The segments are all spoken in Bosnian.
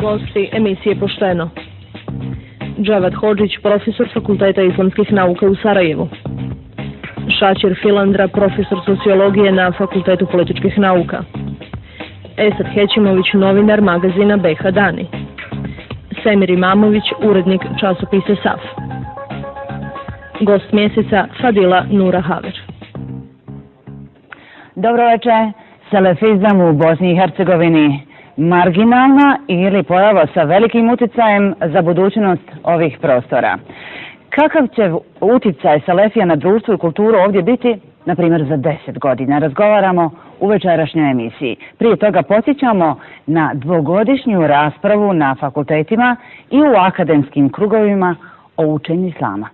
Gosti emisije Pošteno. Džavad Hođić, profesor Fakulteta islamskih nauka u Sarajevu. Šačir Filandra, profesor sociologije na Fakultetu političkih nauka. Esad Hećimović, novinar magazina BH Dani. Semir Imamović, urednik časopisa SAF. Gost mjeseca Fadila Nura Haver. Dobro večer, Salafizam u Bosni i Hercegovini. Marginalna ili pojava sa velikim uticajem za budućnost ovih prostora. Kakav će uticaj Salefija na društvo i kulturu ovdje biti, na primjer, za deset godina? Razgovaramo u večerašnjoj emisiji. Prije toga posjećamo na dvogodišnju raspravu na fakultetima i u akademskim krugovima o učenju islama.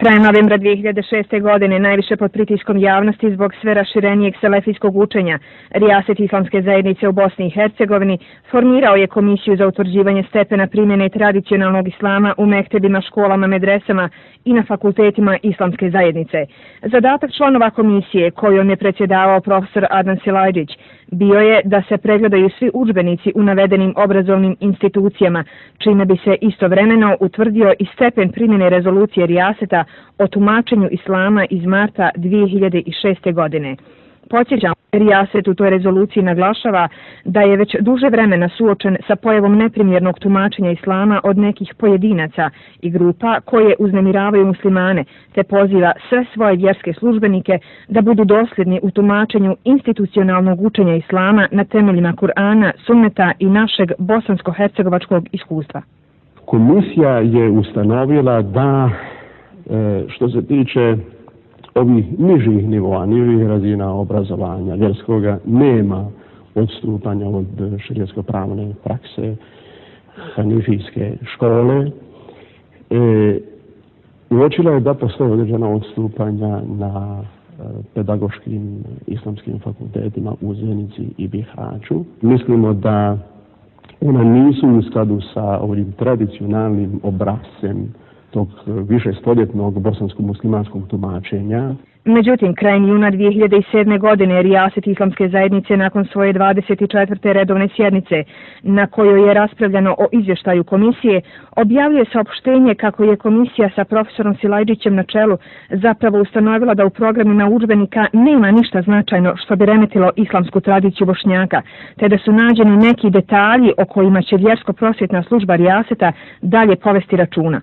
Krajem novembra 2006. godine najviše pod pritiskom javnosti zbog sve raširenijeg selefijskog učenja Rijaset Islamske zajednice u Bosni i Hercegovini formirao je komisiju za utvrđivanje stepena primjene tradicionalnog islama u mektebima, školama, medresama i na fakultetima Islamske zajednice. Zadatak članova komisije kojom je predsjedavao profesor Adnan Silajđić bio je da se pregledaju svi učbenici u navedenim obrazovnim institucijama, čime bi se istovremeno utvrdio i stepen primjene rezolucije Rijaseta o tumačenju islama iz marta 2006. godine. Podsjećam, Rijaset u toj rezoluciji naglašava da je već duže vremena suočen sa pojavom neprimjernog tumačenja islama od nekih pojedinaca i grupa koje uznemiravaju muslimane, te poziva sve svoje vjerske službenike da budu dosljedni u tumačenju institucionalnog učenja islama na temeljima Kur'ana, sunneta i našeg bosansko-hercegovačkog iskustva. Komisija je ustanovila da e, što se tiče ovih nižih nivoa, nižih razina obrazovanja vjerskoga, nema odstupanja od širijesko-pravne prakse hanifijske škole. E, uočila je da postoje određena odstupanja na e, pedagoškim islamskim fakultetima u Zenici i Bihaću. Mislimo da ona nisu u skladu sa ovim tradicionalnim obrazcem tog više stoljetnog bosansko-muslimanskog tumačenja. Međutim, krajem juna 2007. godine Rijaset Islamske zajednice nakon svoje 24. redovne sjednice na kojoj je raspravljano o izvještaju komisije, objavljuje saopštenje kako je komisija sa profesorom Silajđićem na čelu zapravo ustanovila da u programima učbenika nema ništa značajno što bi remetilo islamsku tradiciju bošnjaka, te da su nađeni neki detalji o kojima će vjersko-prosvjetna služba Rijaseta dalje povesti računa.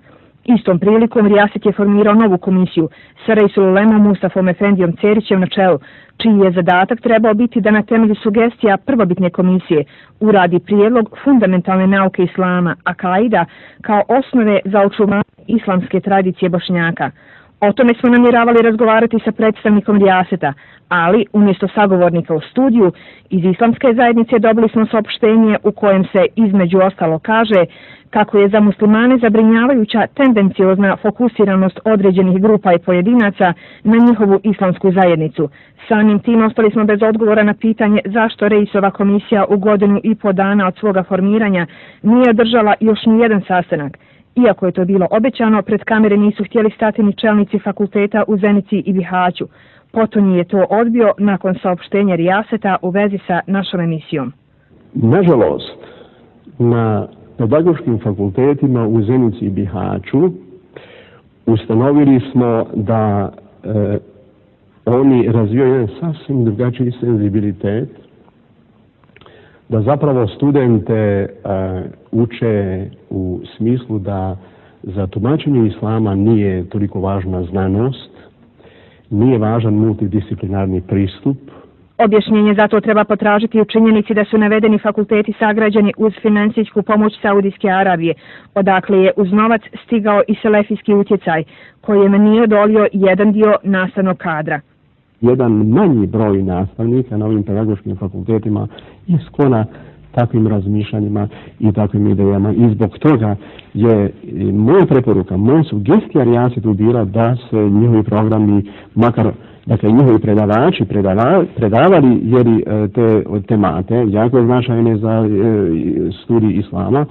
Istom prilikom Rijaset je formirao novu komisiju sa Rejsul Lemom Mustafom Efendijom Cerićem na čelu, čiji je zadatak trebao biti da na temelju sugestija prvobitne komisije uradi prijedlog fundamentalne nauke islama, akaida, kao osnove za očuvanje islamske tradicije bošnjaka. O tome smo namjeravali razgovarati sa predstavnikom Rijaseta, ali umjesto sagovornika u studiju iz islamske zajednice dobili smo saopštenje u kojem se između ostalo kaže kako je za muslimane zabrinjavajuća tendenciozna fokusiranost određenih grupa i pojedinaca na njihovu islamsku zajednicu. Samim tim ostali smo bez odgovora na pitanje zašto Rejsova komisija u godinu i po dana od svoga formiranja nije održala još ni jedan sastanak. Iako je to bilo obećano, pred kamere nisu htjeli stati ni čelnici fakulteta u Zenici i Bihaću. Potom je to odbio nakon saopštenja Rijaseta u vezi sa našom emisijom. Nažalost, na pedagoškim fakultetima u Zenici i Bihaću ustanovili smo da e, oni razvijaju jedan sasvim drugačiji senzibilitet, da zapravo studente e, uče u smislu da za tumačenje islama nije toliko važna znanost, nije važan multidisciplinarni pristup, Objašnjenje za to treba potražiti u činjenici da su navedeni fakulteti sagrađeni uz financijsku pomoć Saudijske Arabije, odakle je uz novac stigao i selefijski utjecaj, kojem je nije odolio jedan dio nastavnog kadra. Jedan manji broj nastavnika na ovim pedagoškim fakultetima je sklona takvim razmišljanjima i takvim idejama. I zbog toga je e, moja preporuka, moja sugestija Rijasetu bila da se njihovi programi makar dakle njihovi predavači predava, predavali jeri e, te temate jako značajne za e, studij islama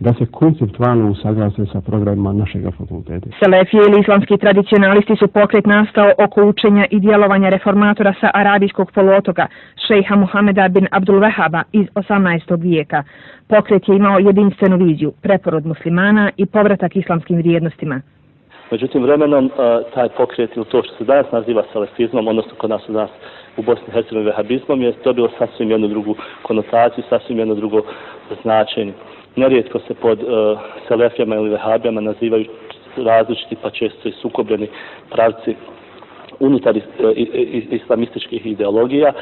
da se konceptualno usaglase sa programima našeg fakulteta. Selefije ili islamski tradicionalisti su pokret nastao oko učenja i djelovanja reformatora sa arabijskog poluotoka, šejha Muhameda bin Abdul Vehaba iz 18. vijeka. Pokret je imao jedinstvenu viziju, preporod muslimana i povratak islamskim vrijednostima. Međutim, vremenom taj pokret ili to što se danas naziva selefizmom, odnosno kod nas u nas u Bosni i Hercegovini vehabizmom, je dobilo sasvim jednu drugu konotaciju, sasvim jedno drugo značenje. Nerijetko se pod e, uh, selefijama ili vehabijama nazivaju različiti pa često i sukobljeni pravci unutar uh, islamističkih ideologija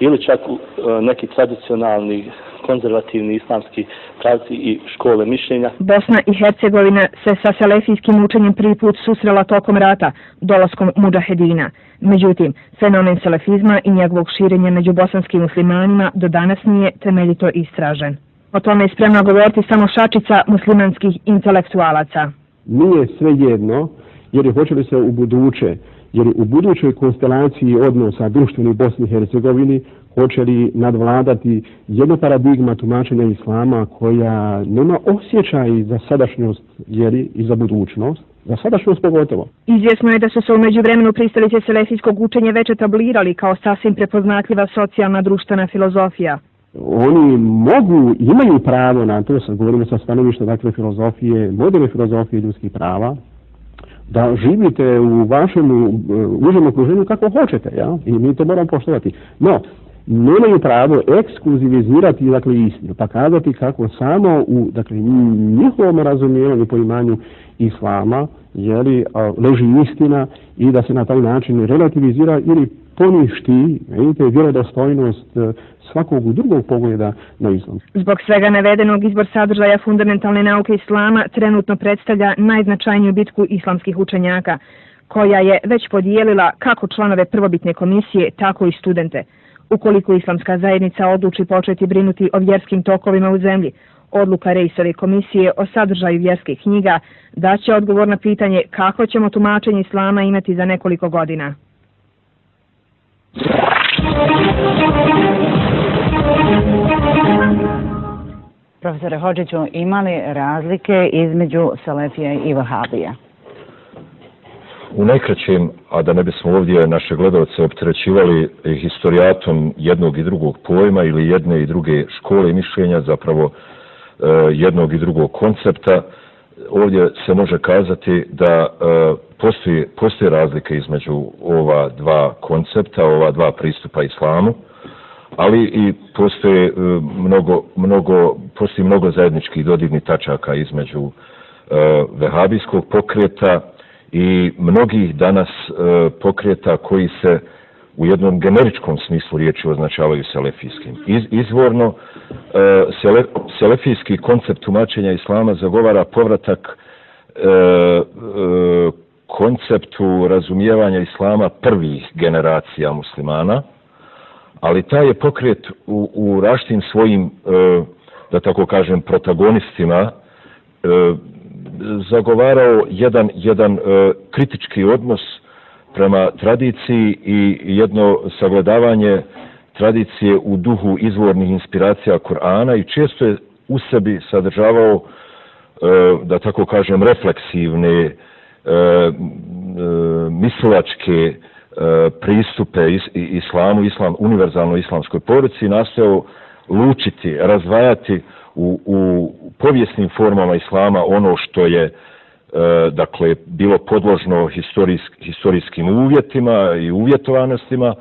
ili čak uh, neki tradicionalni konzervativni islamski pravci i škole mišljenja. Bosna i Hercegovina se sa selefijskim učenjem prvi put susrela tokom rata, dolaskom muđahedina. Međutim, fenomen selefizma i njegovog širenja među bosanskim muslimanima do danas nije temeljito istražen. O tome je spremno govoriti samo šačica muslimanskih intelektualaca. Nije sve jedno, jer je hoće se u buduće, jer u budućoj konstelaciji odnosa društvenih Bosni i Hercegovini hoće li nadvladati jedna paradigma tumačenja islama koja nema osjećaj za sadašnjost jeri i za budućnost, za sadašnjost pogotovo. Izvjesno je da su se umeđu vremenu pristalice selefijskog učenja već etablirali kao sasvim prepoznatljiva socijalna društvena filozofija oni mogu, imaju pravo na to, sad govorimo sa stanovišta, dakle, filozofije, moderne filozofije ljudskih prava, da živite u vašem užem okruženju kako hoćete, ja? I mi to moramo poštovati. No, nemaju pravo ekskluzivizirati, dakle, istinu, pa kazati kako samo u, dakle, njihovom razumijevanju i poimanju islama, jeli, leži istina i da se na taj način relativizira ili poništi, vidite, vjerodostojnost e, svakog drugog pogleda na islam. Zbog svega navedenog izbor sadržaja fundamentalne nauke islama trenutno predstavlja najznačajniju bitku islamskih učenjaka, koja je već podijelila kako članove prvobitne komisije, tako i studente. Ukoliko islamska zajednica odluči početi brinuti o vjerskim tokovima u zemlji, odluka Rejsove komisije o sadržaju vjerskih knjiga daće odgovor na pitanje kako ćemo tumačenje islama imati za nekoliko godina. Profesore Hođiću, ima li razlike između Salefije i Vahabija? U najkraćem, a da ne bismo ovdje naše gledalce opterećivali historijatom jednog i drugog pojma ili jedne i druge škole mišljenja, zapravo e, jednog i drugog koncepta, ovdje se može kazati da e, postoje, postoji, postoji razlika između ova dva koncepta, ova dva pristupa islamu, ali i postoje e, mnogo, mnogo, postoji mnogo zajedničkih dodirnih tačaka između vehabijskog pokreta i mnogih danas e, pokreta koji se u jednom generičkom smislu riječi označavaju selefijskim. Iz, izvorno, e, sele, selefijski koncept tumačenja islama zagovara povratak e, e, konceptu razumijevanja islama prvih generacija muslimana, ali taj je pokret u, u raštim svojim, e, da tako kažem, protagonistima e, zagovarao jedan, jedan e, kritički odnos prema tradiciji i jedno sagledavanje tradicije u duhu izvornih inspiracija Korana i često je u sebi sadržavao, e, da tako kažem, refleksivne, e, e, mislilačke, E, pristupe is, islamu, islam, univerzalnoj islamskoj poruci, nastojao lučiti, razvajati u, u povijesnim formama islama ono što je e, dakle bilo podložno historijsk, historijskim uvjetima i uvjetovanostima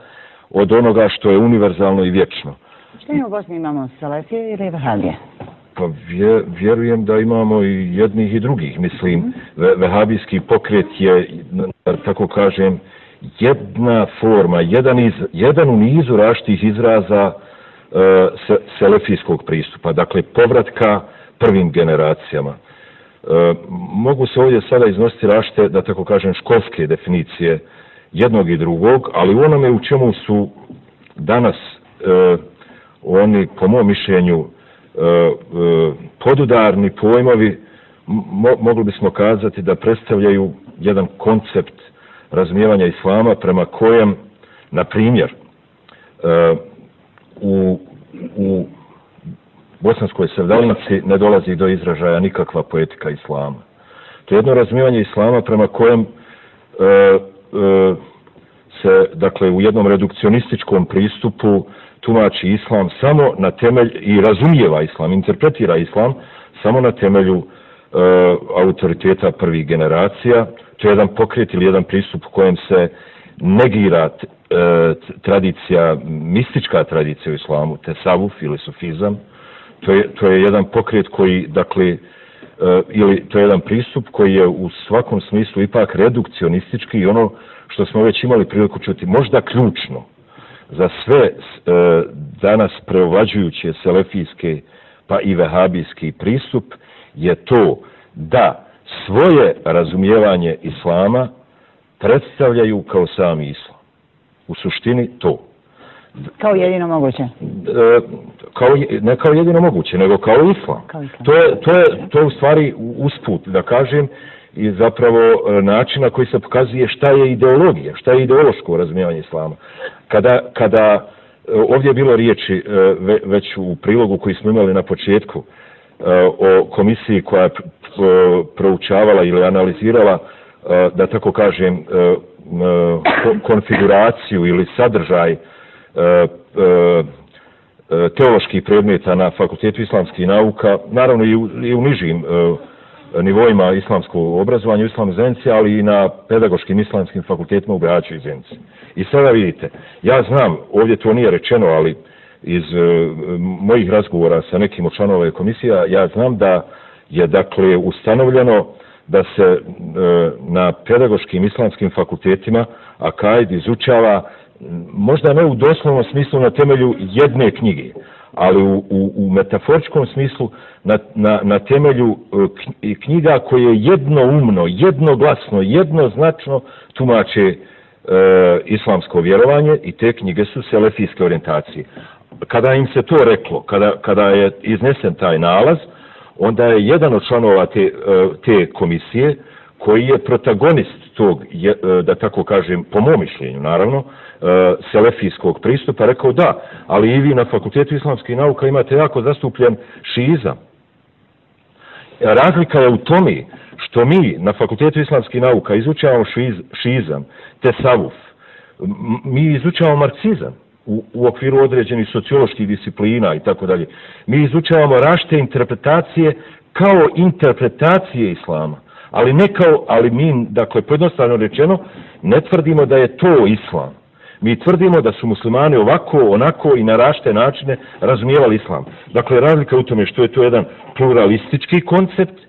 od onoga što je univerzalno i vječno. Što je u Bosni imamo, Salefije ili Vahabije? Pa vje, vjerujem da imamo i jednih i drugih. Mislim, mm -hmm. vehabijski pokret je, tako kažem, jedna forma, jedan, iz, jedan u nizu raštih izraza se, selefijskog pristupa, dakle povratka prvim generacijama. E, mogu se ovdje sada iznositi rašte, da tako kažem, školske definicije jednog i drugog, ali u onome u čemu su danas e, oni, po mom mišljenju, e, podudarni pojmovi, mo mogli bismo kazati da predstavljaju jedan koncept razumijevanja islama prema kojem Na primjer, u, u bosanskoj sevdalnici ne dolazi do izražaja nikakva poetika islama. To je jedno razmivanje islama prema kojem e, e, se, dakle, u jednom redukcionističkom pristupu tumači islam samo na temelj i razumijeva islam, interpretira islam samo na temelju e, autoriteta prvih generacija. To je jedan pokret ili jedan pristup u kojem se negira e, tradicija, mistička tradicija u islamu, tesavuf ili sufizam. To je, to je jedan pokret koji, dakle, e, ili to je jedan pristup koji je u svakom smislu ipak redukcionistički i ono što smo već imali priliku čuti, možda ključno za sve e, danas preovlađujuće selefijske pa i vehabijski pristup je to da svoje razumijevanje islama predstavljaju kao sami islam. U suštini to. Kao jedino moguće? E, kao, ne kao jedino moguće, nego kao islam. Kao islam. To, je, to, je, to je u stvari usput, da kažem, i zapravo e, načina koji se pokazuje šta je ideologija, šta je ideološko razumijevanje islama. Kada, kada e, ovdje je bilo riječi već u prilogu koji smo imali na početku o komisiji koja je proučavala ili analizirala, E, da tako kažem, e, e, konfiguraciju ili sadržaj teoloških predmeta na Fakultetu islamskih nauka, naravno i u, i u nižim nivoima islamskog obrazovanja u islamskoj zajednici, ali i na pedagoškim islamskim fakultetima u Braću i Zenici. I sada vidite, ja znam, ovdje to nije rečeno, ali iz mojih razgovora sa nekim od članova komisija, ja znam da je dakle ustanovljeno da se e, na pedagoškim islamskim fakultetima Akajd izučava možda ne u doslovnom smislu na temelju jedne knjige, ali u, u, u metaforičkom smislu na, na, na temelju e, knjiga koje jednoumno, jednoglasno, jednoznačno tumače e, islamsko vjerovanje i te knjige su selefijske orijentacije. Kada im se to reklo, kada, kada je iznesen taj nalaz, onda je jedan od članova te, e, te komisije, koji je protagonist tog, e, da tako kažem, po mom mišljenju, naravno, e, selefijskog pristupa, rekao da, ali i vi na Fakultetu islamskih nauka imate jako zastupljen šizam. Razlika je u tome što mi na Fakultetu islamskih nauka izučavamo šiz, šizam, te savuf, mi izučavamo marksizam u, u okviru određenih socioloških disciplina i tako dalje. Mi izučavamo rašte interpretacije kao interpretacije islama, ali ne kao, ali mi, dakle, pojednostavno rečeno, ne tvrdimo da je to islam mi tvrdimo da su muslimani ovako, onako i na rašte načine razumijevali islam. Dakle, razlika u tome što je to jedan pluralistički koncept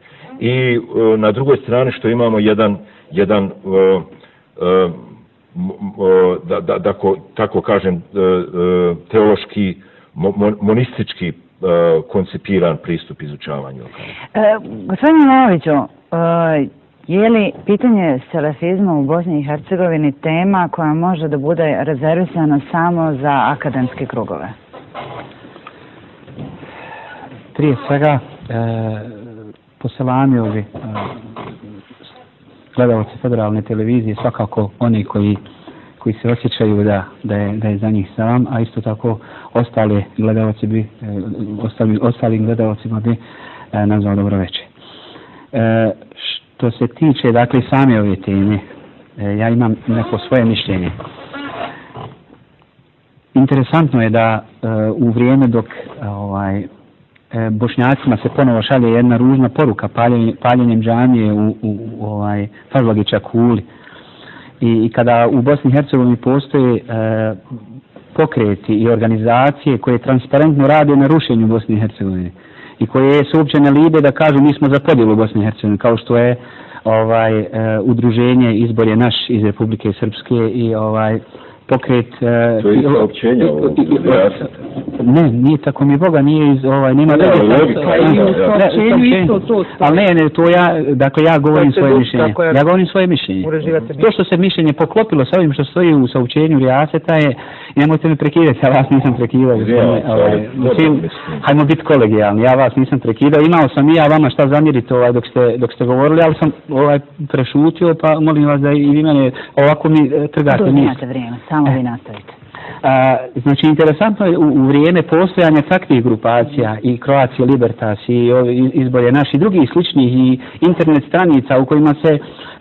i e, na drugoj strani što imamo jedan, jedan e, e, da, da, da ko, tako kažem, teološki, monistički koncipiran pristup izučavanju. E, gospodin Miloviću, Je li pitanje selefizma u Bosni i Hercegovini tema koja može da bude rezervisana samo za akademske krugove? Prije svega, e, poselamio bi e, gledalci federalne televizije, svakako oni koji koji se osjećaju da, da, je, da je za njih sam, a isto tako e, ostali gledalci bi, ostali, ostali gledalcima bi e, nazvao dobro večer. E, što se tiče dakle same ove teme e, ja imam neko svoje mišljenje interesantno je da e, u vrijeme dok e, ovaj bošnjacima se ponovo šalje jedna ružna poruka paljenje, paljenjem džamije u, u, u ovaj Fazlagića kuli i, i kada u Bosni i Hercegovini postoje e, pokreti i organizacije koje transparentno rade na rušenju Bosne i Hercegovine i koje se uopće ne libe da kažu mi smo za podjelu Bosne i Hercegovine, kao što je ovaj uh, udruženje izbor je naš iz Republike Srpske i ovaj pokret... Uh, to je saopćenje Ne, nije tako mi Boga, nije iz, ovaj, nema veze. Ne, logika, isto to. Ali ne, ne, to ja, dakle, ja govorim svoje mišljenje. Ja govorim svoje mišljenje. To što se mišljenje poklopilo sa ovim što stoji u saopćenju Rijaseta je, nemojte me prekidati, ja vas nisam prekidao. Ovaj, hajmo biti kolegijalni, ja vas nisam prekidao. Imao sam i ja vama šta zamjeriti ovaj, dok, ste, dok ste govorili, ali sam ovaj, prešutio, pa molim vas da i vi mene ovako mi trgate. Nemate vrijeme, samo vi nastavite. A, znači, interesantno je u, u vrijeme postojanja takvih grupacija i Croatia Libertas i izbolje naših drugih sličnih i internet stranica u kojima se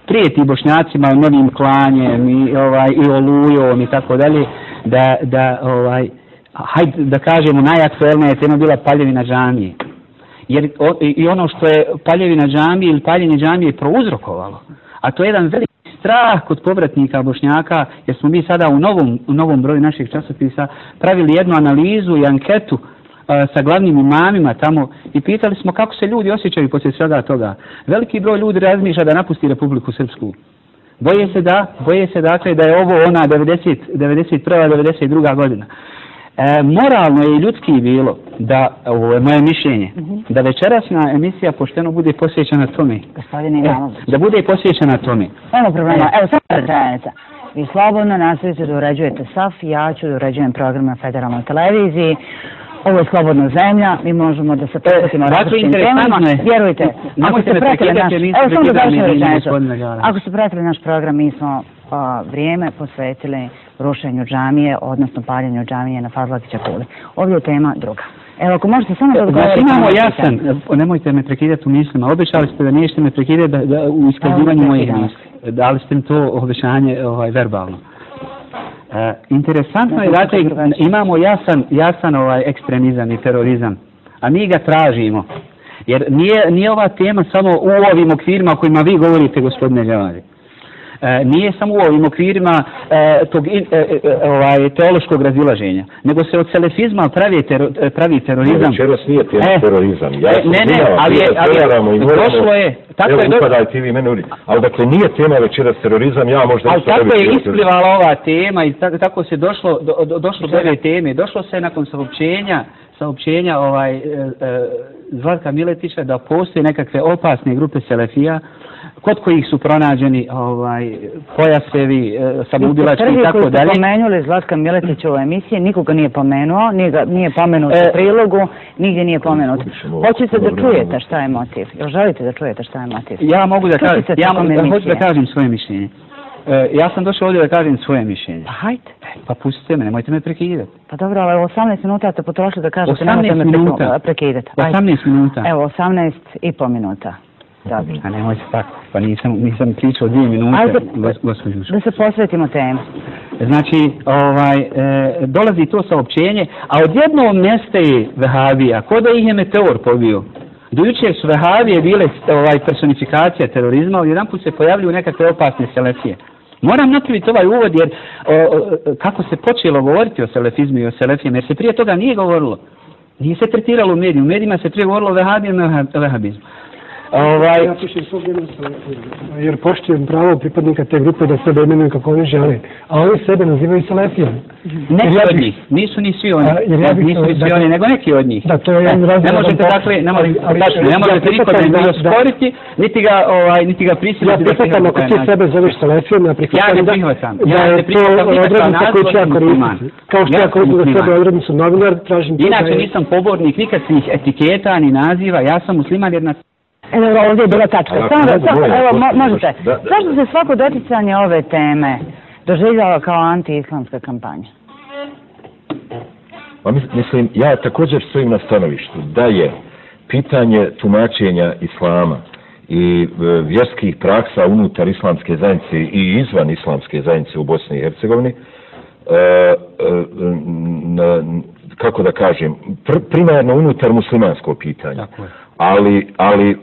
prijeti bošnjacima novim klanjem i, ovaj, i olujom i tako dalje, da, da, ovaj, hajde da kažemo, najaktuelnija je tema bila paljevina džamije. Jer o, i ono što je paljevina džamije ili paljenje džamije prouzrokovalo, a to je jedan veliki strah kod povratnika bošnjaka, jer smo mi sada u novom, u novom broju naših časopisa pravili jednu analizu i anketu sa glavnim imamima tamo i pitali smo kako se ljudi osjećaju poslije svega toga. Veliki broj ljudi razmišlja da napusti Republiku Srpsku. Boje se da, boje se dakle da je ovo ona 90, 91. 92. godina. E, moralno je i ljudski bilo da, ovo je moje mišljenje, uh -huh. da večerasna emisija pošteno bude posvećena tome. Gospodine Ivanović. E, da bude posvećena tome. Nema problema. Evo, samo rečenica. Vi slobodno nastavite da urađujete SAF, ja ću da urađujem program na federalnoj televiziji. Ovo je slobodna zemlja, mi možemo da se posvetimo različitim temama. Vjerujte, ako ste pratili naš... Evo, samo da završim rečenicu. Ako ste pratili naš program, mi smo a, vrijeme posvetili rušenju džamije, odnosno paljenju džamije na Fadlakića kuli. Ovdje je tema druga. Evo, ako možete samo da odgovorite... Znači, imamo jasan, nemojte me prekidati u mislima, obećali ste da nećete me prekidati da, da, u iskazivanju mojih misli. Dali ste mi to obećanje ovaj, verbalno. E, interesantno je, dakle, imamo jasan, jasan ovaj ekstremizam i terorizam, a mi ga tražimo. Jer nije, nije ova tema samo u ovim okvirima o kojima vi govorite, gospodine Ljavali e, nije samo u ovim okvirima e, tog in, e, ovaj, teološkog razilaženja, nego se od selefizma pravi, tero, pravi terorizam. Večeras nije tema e, terorizam. Ja e, ne, ne, ali je, ali je, došlo je, tako evo, je, upadaj ti vi mene uri. Ali dakle, nije tema večeras terorizam, ja možda... Ali tako je isplivala ova tema i tako, tako se došlo, do, do, došlo do ove teme. Došlo se nakon saopćenja, saopćenja ovaj, e, e, Zlatka Miletića da postoje nekakve opasne grupe selefija kod kojih su pronađeni ovaj, pojasevi, e, samoubilački i tako dalje. Prvi koji ste pomenuli Zlatka Miletića u emisiji, nikoga nije pomenuo, nije, ga, nije pomenut e, u prilogu, nigdje nije pomenut. Hoćete da čujete šta je motiv? Jel želite da čujete šta je motiv? Ja mogu da kažem, ja mogu, hoću da kažem svoje mišljenje. E, ja sam došao ovdje da kažem svoje mišljenje. Pa hajde. Pa pustite me, nemojte me prekidati. Pa dobro, ali 18 minuta ste potrošili da kažete, nemojte me minuta. prekidati. 18 minuta. Evo, 18 i po minuta. Dobro. A nemojte tako, pa nisam, nisam pričao dvije minute, Ajde, gospođu. Da se posvetimo temu. Znači, ovaj, e, dolazi to saopćenje, a odjednom nestaje Vehavija, ko da ih je meteor pobio. Dojuče su Vehavije bile ovaj, personifikacija terorizma, ali jedan put se pojavljuju nekakve opasne selefije. Moram napraviti ovaj uvod jer o, o, kako se počelo govoriti o selefizmu i o selefijama, jer se prije toga nije govorilo. Nije se tretiralo u medijima. U medijima se prije govorilo o vehabijama i vehabizmu. Ovaj... Ja pišem svog jednog jer poštujem pravo pripadnika te grupe da sebe imenuju kako oni žele. A oni sebe nazivaju Selefijom. Neki ja od njih, nisu ni svi oni. A, jer ja bih, nisu ni svi oni, nego neki od njih. Da, to je jedan razlog. Ne možete dakle, ne možete, tačno, ne možete ja nikoga da, da, sporiti, niti ga, ovaj, niti ga prisiliti. Ja prihvatam, ako ti sebe zoveš Selefijom, ja prihvatam ja ne prihvatam. Ja ne prihvatam nikakav naziv koji ja koristim. Kao što ja koristim za sebe odrednicu novinar, tražim... Inače nisam pobornik nikakvih etiketa ni naziva, ja sam musliman jer na Evo, ovdje je bila tačka. Samo da, samo, evo, mo, možete. Zašto se svako doticanje ove teme doživljava kao anti-islamska kampanja? Pa mislim, ja također stojim na stanovištu da je pitanje tumačenja islama i e, vjerskih praksa unutar islamske zajednice i izvan islamske zajednice u Bosni i Hercegovini e, e, na, kako da kažem, pr primarno unutar muslimansko pitanje. Tako je ali, ali e,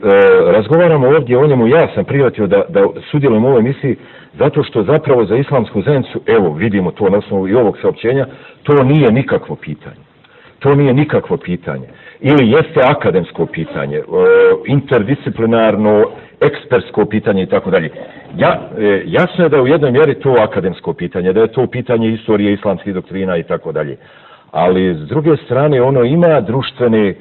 razgovaramo ovdje o njemu, ja sam prihvatio da, da sudjelujem u ovoj misiji, zato što zapravo za islamsku zajednicu, evo vidimo to na osnovu i ovog saopćenja, to nije nikakvo pitanje. To nije nikakvo pitanje. Ili jeste akademsko pitanje, e, interdisciplinarno, ekspertsko pitanje i tako dalje. Ja, e, jasno je da je u jednoj mjeri to akademsko pitanje, da je to pitanje istorije islamskih doktrina i tako dalje. Ali s druge strane ono ima društvene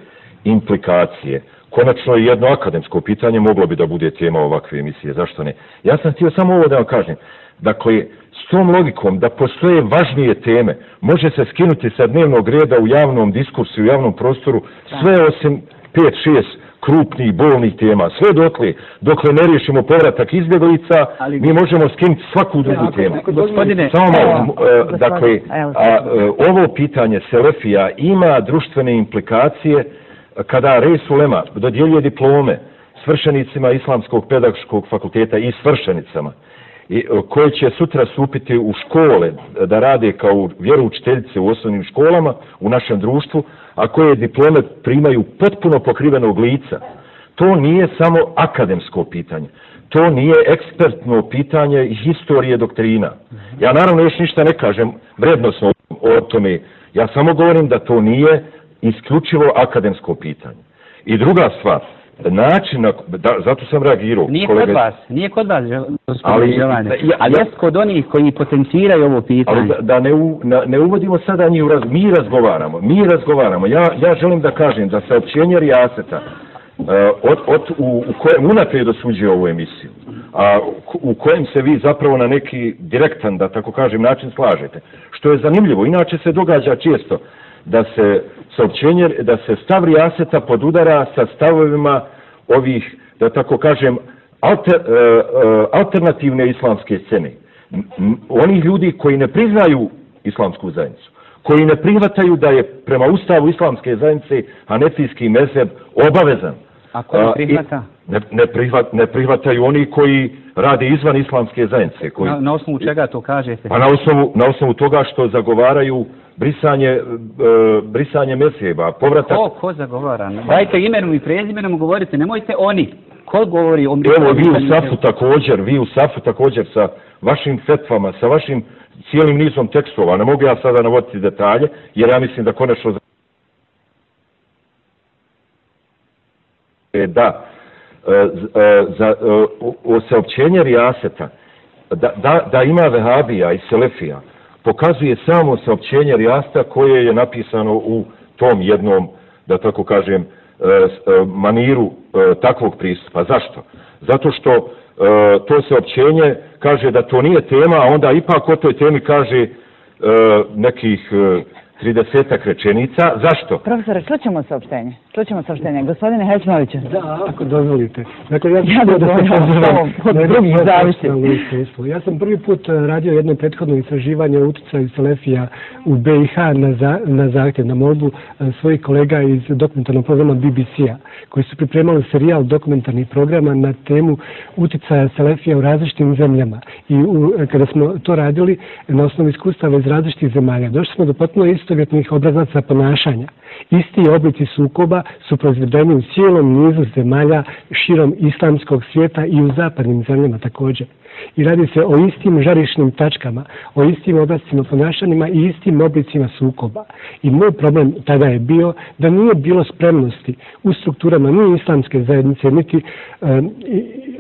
implikacije konačno i jedno akademsko pitanje moglo bi da bude tema ovakve emisije, zašto ne? Ja sam htio samo ovo da vam kažem. Dakle, s tom logikom da postoje važnije teme, može se skinuti sa dnevnog reda u javnom diskursu, u javnom prostoru, sve osim 5-6 krupnih, bolnih tema. Sve dokle, dokle ne riješimo povratak izbjeglica, Ali... mi možemo skinuti svaku drugu temu. Gospodine, Samo malo, uh, dakle, a, uh, ovo pitanje Selefija ima društvene implikacije kada Resulema dodjeljuje diplome svršenicima Islamskog pedagoškog fakulteta i svršenicama i, koje će sutra stupiti u škole da rade kao vjeroučiteljice u osnovnim školama u našem društvu, a koje diplome primaju potpuno pokrivenog lica. To nije samo akademsko pitanje. To nije ekspertno pitanje i historije doktrina. Ja naravno još ništa ne kažem vrednostno o tome. Ja samo govorim da to nije isključivo akademsko pitanje. I druga stvar, način, da, zato sam reagirao. Nije kolega... kod vas, nije kod vas, ali, ja, ali jest kod onih koji potenciraju ovo pitanje. Ali da, da ne, u, na, ne uvodimo sada njih u raz... Mi razgovaramo, mi razgovaramo. Ja, ja želim da kažem da saopćenje Rijaseta uh, od, od, u, u kojem unaprijed osuđuje ovu emisiju, a u kojem se vi zapravo na neki direktan, da tako kažem, način slažete. Što je zanimljivo, inače se događa često da se saopćenje, da se stav Rijaseta podudara sa stavovima ovih, da tako kažem, alter, uh, uh, alternativne islamske scene. Oni ljudi koji ne priznaju islamsku zajednicu, koji ne prihvataju da je prema ustavu islamske zajednice hanefijski mezeb obavezan. A ko ne prihvata? Ne, ne, prihvat, ne prihvataju oni koji rade izvan islamske zajednice. Koji, na, na osnovu čega to kažete? Pa na osnovu, na osnovu toga što zagovaraju uh, brisanje, e, brisanje mesijeba, povratak... Ko, ko zagovara? Dajte imenom i prezimenom govorite, nemojte oni. Ko govori o brisanju Evo, vi u Safu također, vi u Safu također sa vašim fetvama, sa vašim cijelim nizom tekstova, ne mogu ja sada navoditi detalje, jer ja mislim da konačno... E, da, e, e, za, e, o, o seopćenje Rijaseta, da, da, da ima vehabija i selefija, pokazuje samo saopćenje Rijasta koje je napisano u tom jednom, da tako kažem, e, e, maniru e, takvog pristupa. Zašto? Zato što to saopćenje kaže da to nije tema, a onda ipak o toj temi kaže nekih 30 rečenica. Zašto? Profesore, čućemo saopštenje. Čućemo saopštenje. Gospodine Hečmoviću. Da, ako dozvolite. Dakle, ja, ja da od drugih zavisi. Ja sam prvi put eh, radio jedno prethodno istraživanje utjecaju Selefija u BiH na, za, na zahtjev, na molbu eh, svojih kolega iz dokumentarnog programa BBC-a, koji su pripremali serijal dokumentarnih programa na temu utjecaja Selefija u različitim zemljama. I u, eh, kada smo to radili na osnovu iskustava iz različitih zemalja, došli smo do potpuno istovjetnih obrazaca ponašanja. Isti oblici sukoba su proizvedeni u cijelom nizu zemalja širom islamskog svijeta i u zapadnim zemljama također i radi se o istim žarišnim tačkama, o istim oblastima ponašanjima i istim oblicima sukoba. I moj problem tada je bio da nije bilo spremnosti u strukturama ni islamske zajednice, niti um,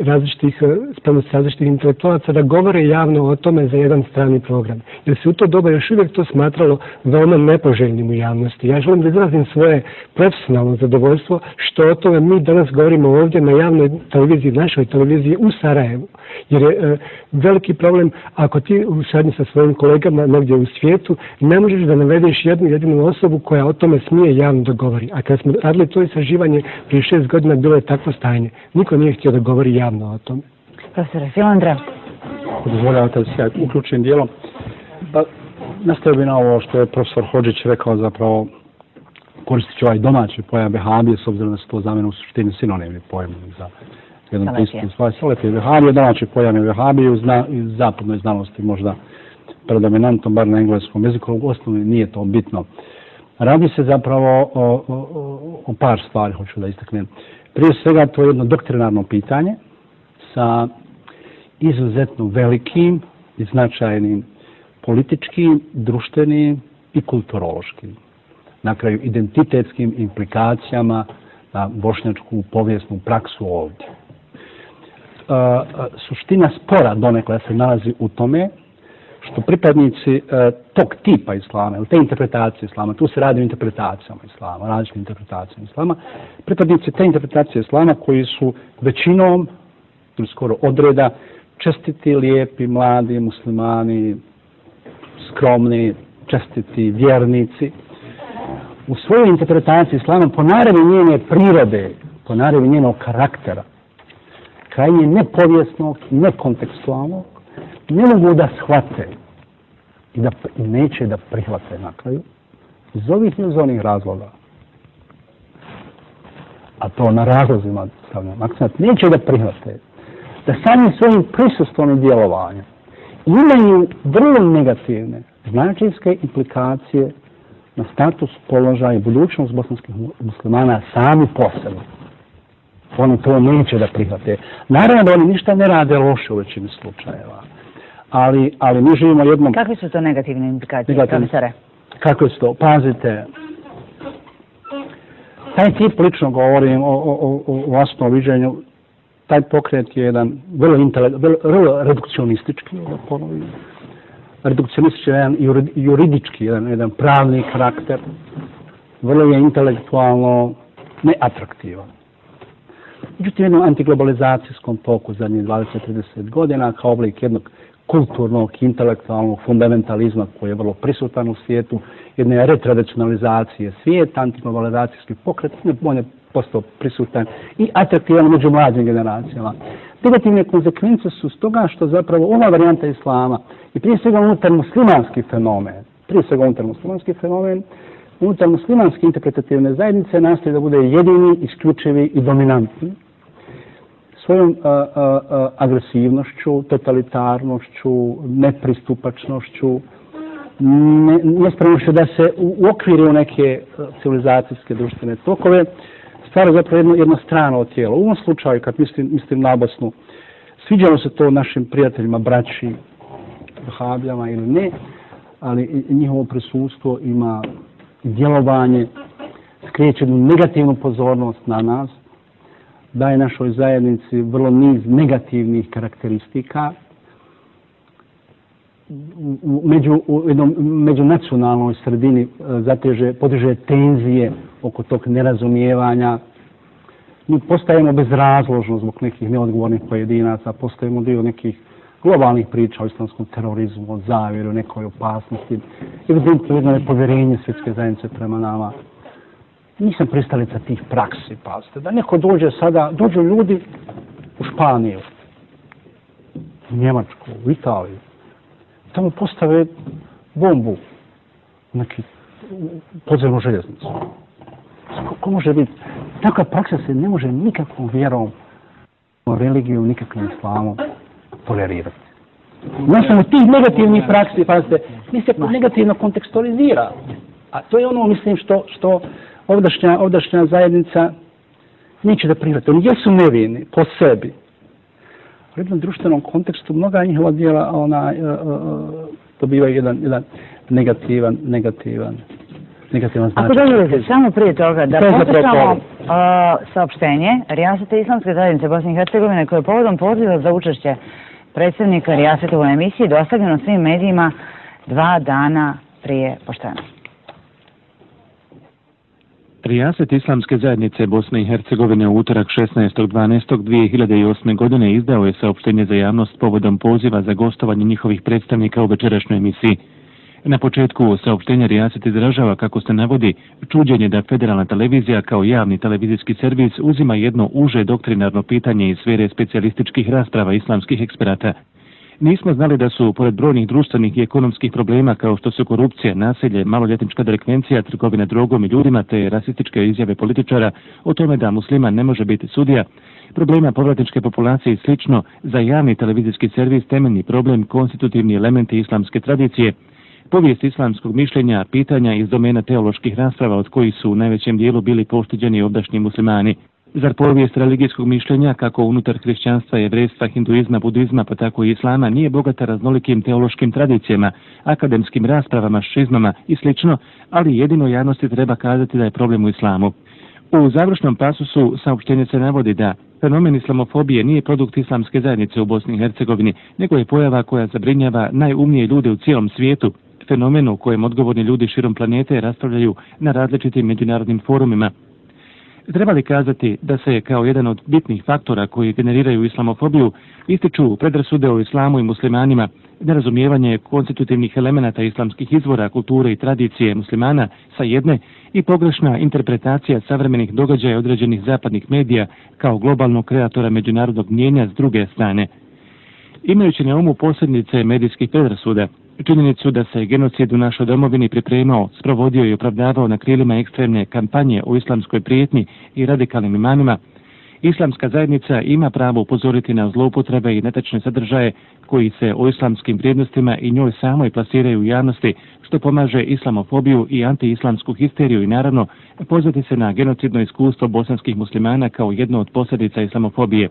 različitih, e, spremnosti različitih intelektualaca da govore javno o tome za jedan strani program. Jer se u to doba još uvijek to smatralo veoma nepoželjnim u javnosti. Ja želim da izrazim svoje profesionalno zadovoljstvo što o tome mi danas govorimo ovdje na javnoj televiziji, našoj televiziji u Sarajevu. Jer je e, veliki problem ako ti u sadnji sa svojim kolegama negdje u svijetu ne možeš da navedeš jednu jedinu osobu koja o tome smije javno da govori. A kad smo radili to istraživanje prije šest godina bilo je takvo stajanje. Niko nije htio da govori javno o tome. Profesor Filandra. Dozvoljavate da se ja uključim dijelom. Pa, nastavio bi na ovo što je profesor Hođić rekao zapravo koristit ću ovaj domaći pojam Behabije s obzirom da se to zamenu u suštini sinonimni pojam za jedan pristup svoje selefije vehabije, domaći pojam je vehabije u zna, zapadnoj znanosti možda predominantno, bar na engleskom jeziku, u osnovi nije to bitno. Radi se zapravo o, o, o par stvari, hoću da istaknem. Prije svega, to je jedno doktrinarno pitanje sa izuzetno velikim i značajnim političkim, društvenim i kulturološkim. Na kraju, identitetskim implikacijama na bošnjačku povijesnu praksu ovdje suština spora donekle se nalazi u tome što pripadnici uh, tog tipa islama, ili te interpretacije islama, tu se radi o interpretacijama islama, različitim interpretacijama islama, pripadnici te interpretacije islama koji su većinom, ili skoro odreda, čestiti, lijepi, mladi, muslimani, skromni, čestiti, vjernici, u svojoj interpretaciji islama po naravi njene prirode, po naravi njenog karaktera, krajnje nepovijesnog, nekontekstualnog, ne mogu da shvate i da i neće da prihvate na kraju iz ovih ili iz onih razloga. A to na razlozima stavljam akcent, neće da prihvate da sami svojim prisustvom i djelovanjem imaju vrlo negativne značinske implikacije na status, položaj i budućnost bosanskih muslimana sami posebno. Oni to neće da prihvate. Naravno da oni ništa ne rade loše u većini slučajeva. Ali, ali mi živimo jednom... Kakve su to negativne implikacije, negativne. profesore? Kakve su to? Pazite, taj tip lično govorim o, o, o, o vlastnom viđenju, taj pokret je jedan vrlo, intele, vrlo, vrlo redukcionistički, da ponovim. Redukcionistički, jedan juridički, jedan, jedan pravni karakter. Vrlo je intelektualno neatraktivan. Međutim, jednom antiglobalizacijskom toku zadnjih 20-30 godina kao oblik jednog kulturnog, intelektualnog fundamentalizma koji je vrlo prisutan u svijetu, jedne retradicionalizacije svijeta, antiglobalizacijski pokret, on je postao prisutan i atraktivan među mlađim generacijama. Negativne konsekvence su s toga što zapravo ova varijanta islama i prije svega unutar muslimanski fenomen, prije svega unutar muslimanski fenomen, unutar muslimanske interpretativne zajednice nastoji da bude jedini, isključivi i dominantni svojom a, a, a, agresivnošću, totalitarnošću, nepristupačnošću, ne, nespremnošću da se u u neke e, civilizacijske društvene tokove, stvara zapravo jedno, jedno strano tijelo. U ovom slučaju, kad mislim, mislim na Bosnu, sviđalo se to našim prijateljima, braći, vahabljama ili ne, ali njihovo prisustvo ima djelovanje, skrijeće negativnu pozornost na nas, daje našoj zajednici vrlo niz negativnih karakteristika u, među, u jednom međunacionalnoj sredini e, zateže, podiže tenzije oko tog nerazumijevanja. Mi postajemo bezrazložno zbog nekih neodgovornih pojedinaca, postajemo dio nekih globalnih priča o islamskom terorizmu, o zavjeru, nekoj opasnosti. Evidentno jedno nepovjerenje svjetske zajednice prema nama nisam pristalica tih praksi, pazite, da neko dođe sada, dođu ljudi u Španiju, u Njemačku, u Italiju, tamo postave bombu, neki podzemnu željeznicu. Ko, ko može biti? Takva praksa se ne može nikakvom vjerom, religijom, nikakvim islamom tolerirati. Znači, tih negativnih praksi, pazite, mi se negativno kontekstualizira. A to je ono, mislim, što, što ovdašnja, ovdašnja zajednica neće da prihvate. Oni jesu nevini po sebi. U jednom društvenom kontekstu mnoga njihova dijela ona, uh, uh, dobivaju jedan, jedan negativan, negativan, negativan značaj. Ako dozvolite, samo prije toga, da poslušamo uh, saopštenje Rijasete Islamske zajednice Bosne i Hercegovine koje je povodom poziva za učešće predsjednika Rijasete u emisiji dostavljeno svim medijima dva dana prije poštena. Rijaset Islamske zajednice Bosne i Hercegovine u utorak 16.12.2008. godine izdao je saopštenje za javnost povodom poziva za gostovanje njihovih predstavnika u večerašnjoj emisiji. Na početku saopštenja Rijaset izražava, kako se navodi, čuđenje da federalna televizija kao javni televizijski servis uzima jedno uže doktrinarno pitanje iz sfere specijalističkih rasprava islamskih eksperata – Nismo znali da su, pored brojnih društvenih i ekonomskih problema kao što su korupcija, naselje, maloljetnička delikvencija, trgovina drogom i ljudima te rasističke izjave političara o tome da musliman ne može biti sudija, problema povratničke populacije i slično, za javni televizijski servis temeljni problem konstitutivni elementi islamske tradicije, povijest islamskog mišljenja, pitanja iz domena teoloških rasprava od kojih su u najvećem dijelu bili pošteđeni obdašnji muslimani. Zar povijest religijskog mišljenja, kako unutar hrišćanstva, jevrejstva, hinduizma, budizma, pa tako i islama, nije bogata raznolikim teološkim tradicijama, akademskim raspravama, šizmama i sl., ali jedino javnosti treba kazati da je problem u islamu. U završnom pasusu saopštenje se navodi da fenomen islamofobije nije produkt islamske zajednice u Bosni i Hercegovini, nego je pojava koja zabrinjava najumnije ljude u cijelom svijetu, fenomenu u kojem odgovorni ljudi širom planete raspravljaju na različitim međunarodnim forumima, Treba li kazati da se kao jedan od bitnih faktora koji generiraju islamofobiju ističu predrasude o islamu i muslimanima, nerazumijevanje konstitutivnih elemenata islamskih izvora, kulture i tradicije muslimana sa jedne i pogrešna interpretacija savremenih događaja određenih zapadnih medija kao globalnog kreatora međunarodnog mnjenja s druge strane. Imajući na umu posljednice medijskih predrasuda, činjenicu da se genocid u našoj domovini pripremao, sprovodio i opravdavao na krilima ekstremne kampanje o islamskoj prijetni i radikalnim imanima, islamska zajednica ima pravo upozoriti na zloupotrebe i netačne sadržaje koji se o islamskim vrijednostima i njoj samoj plasiraju u javnosti, što pomaže islamofobiju i antiislamsku histeriju i naravno pozvati se na genocidno iskustvo bosanskih muslimana kao jedno od posljedica islamofobije.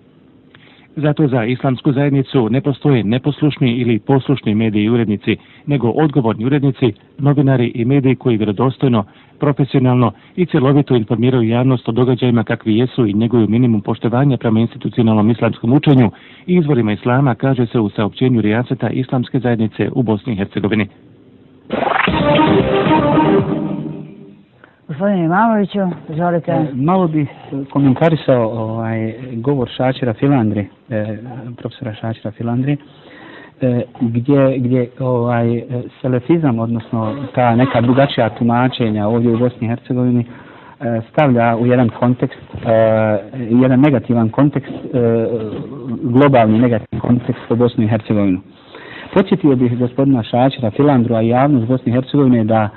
Zato za islamsku zajednicu ne postoje neposlušni ili poslušni mediji i urednici, nego odgovorni urednici, novinari i mediji koji vjerodostojno, profesionalno i cjelovito informiraju javnost o događajima kakvi jesu i njeguju minimum poštovanja prema institucionalnom islamskom učenju i izvorima islama, kaže se u saopćenju Rijaceta islamske zajednice u Bosni i Hercegovini. Gospodine Imamoviću, želite... E, malo bih e, komentarisao ovaj, govor Šačira Filandri, e, profesora Šačira Filandri, gdje, gdje ovaj, selefizam, odnosno ta neka drugačija tumačenja ovdje u Bosni i Hercegovini, stavlja u jedan kontekst, jedan negativan kontekst, globalni negativan kontekst u Bosnu i Hercegovinu. Podsjetio bih gospodina Šačira Filandru, a javnost Bosne i Hercegovine da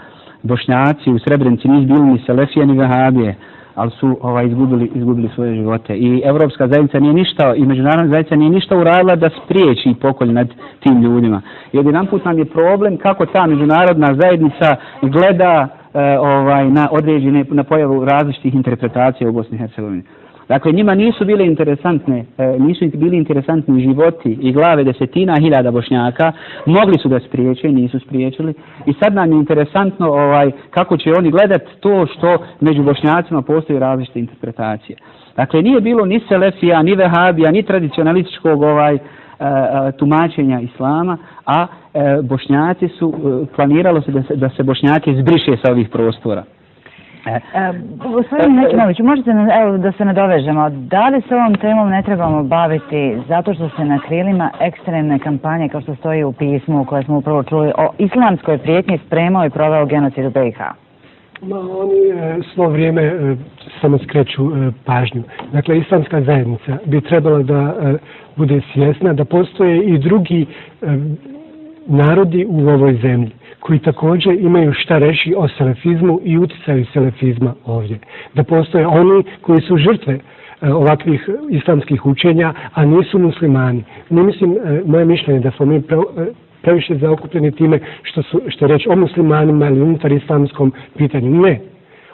bošnjaci u Srebrenici nisu bili ni selefije ni vahabije, ali su ovaj, izgubili, izgubili svoje živote. I Evropska zajednica nije ništa, i Međunarodna zajednica nije ništa uradila da spriječi pokolj nad tim ljudima. I od jedan put nam je problem kako ta Međunarodna zajednica gleda eh, ovaj, na određene, na pojavu različitih interpretacija u Bosni i Hercegovini. Dakle, njima nisu bile interesantne, e, nisu bili interesantni životi i glave desetina hiljada bošnjaka, mogli su da spriječe, nisu spriječili. I sad nam je interesantno ovaj, kako će oni gledat to što među bošnjacima postoji različite interpretacije. Dakle, nije bilo ni selefija, ni vehabija, ni tradicionalističkog ovaj, e, e, tumačenja islama, a bošnjaci su, planiralo se da se, da se bošnjake zbriše sa ovih prostora. E, gospodin Nekinović, možete evo, da se nadovežemo. Da li se ovom temom ne trebamo baviti zato što se na krilima ekstremne kampanje, kao što stoji u pismu koje smo upravo čuli, o islamskoj prijetnji spremao i proveo genocid u BiH? Ma, oni e, svo vrijeme e, samo skreću e, pažnju. Dakle, islamska zajednica bi trebala da bude svjesna da postoje i drugi narodi u ovoj zemlji koji također imaju šta reći o selefizmu i uticaju selefizma ovdje. Da postoje oni koji su žrtve e, ovakvih islamskih učenja, a nisu muslimani. Ne mislim, e, moje mišljenje da smo mi e, previše zaokupljeni time što, su, što reč o muslimanima ili unutar islamskom pitanju. Ne,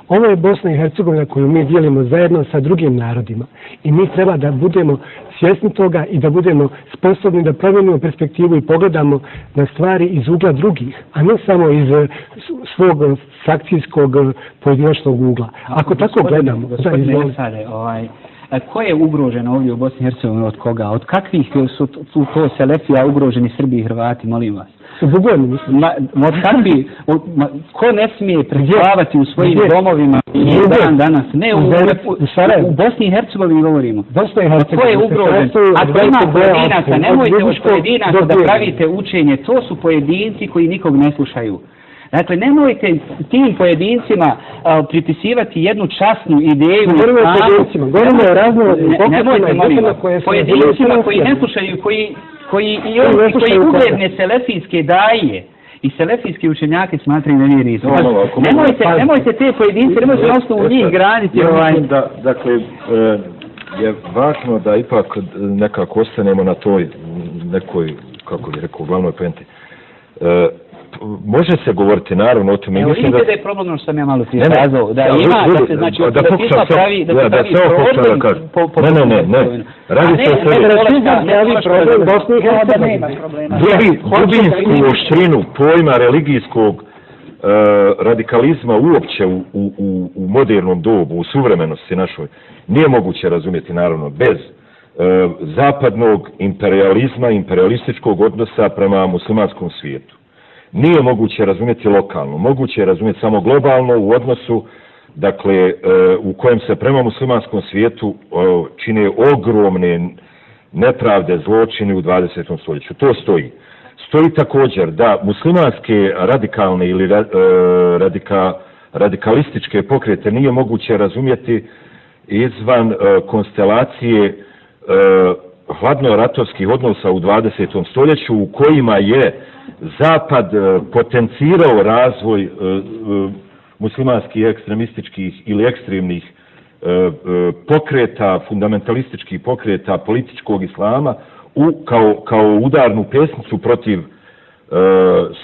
Ovo je Bosna i Hercegovina koju mi dijelimo zajedno sa drugim narodima. I mi treba da budemo svjesni toga i da budemo sposobni da promijenimo perspektivu i pogledamo na stvari iz ugla drugih, a ne samo iz eh, svog frakcijskog eh, pojedinačnog ugla. Ako tako gledamo... Gospodine Sade, ovaj, ko je ugrožen ovdje u Bosni i Hercegovini od koga? Od kakvih su to selefija ugroženi Srbi i Hrvati, molim vas? Bugojni, mislim. Ma, od kakvi, ma, ko ne smije predstavati u svojim Gdje? domovima i dan danas? Ne, u, u, u, u Bosni i Hercegovini govorimo. Bosni i Hercegovini. Ko je ugrožen? Ako ima pojedinaca, nemojte od pojedinaca da pravite učenje. To su pojedinci koji nikog ne slušaju. Dakle, nemojte tim pojedincima a, pripisivati jednu časnu ideju. Govorimo o pojedincima, govorimo o raznorodnim pokretima. Nemojte, pojedincima koji ne slušaju, koji koji i oni koji ugledne selefijske daje i selefijski učenjake smatraju da nije nisu. Nemojte, nemojte te pojedince, nemojte na osnovu njih graditi. Ovaj... Da, dakle, e, je važno da ipak nekako ostanemo na toj nekoj, kako bih rekao, glavnoj penti. E, može se govoriti naravno o tome. Evo, vidite da... da je problem što sam ja malo prije kazao. Da ima, da se znači, da, da, da pravi, da se pravi problem po, po, Ne, ne, ne, ne. Radi se o sebi. Rasizam problem Bosni i Hercegovine. Dubinsku oštrinu pojma religijskog uh, radikalizma uopće u, u, u, u modernom dobu, u suvremenosti našoj, nije moguće razumjeti, naravno, bez uh, zapadnog imperializma, imperialističkog odnosa prema muslimanskom svijetu nije moguće razumjeti lokalno, moguće je razumjeti samo globalno u odnosu dakle, e, u kojem se prema muslimanskom svijetu e, čine ogromne nepravde, zločine u 20. stoljeću. To stoji. Stoji također da muslimanske radikalne ili e, radika, radikalističke pokrete nije moguće razumjeti izvan konstelacije hladno-ratovskih odnosa u 20. stoljeću u kojima je Zapad e, potencirao razvoj e, e, muslimanskih ekstremističkih ili ekstremnih pokreta, fundamentalističkih pokreta političkog islama u, kao, kao udarnu pesnicu protiv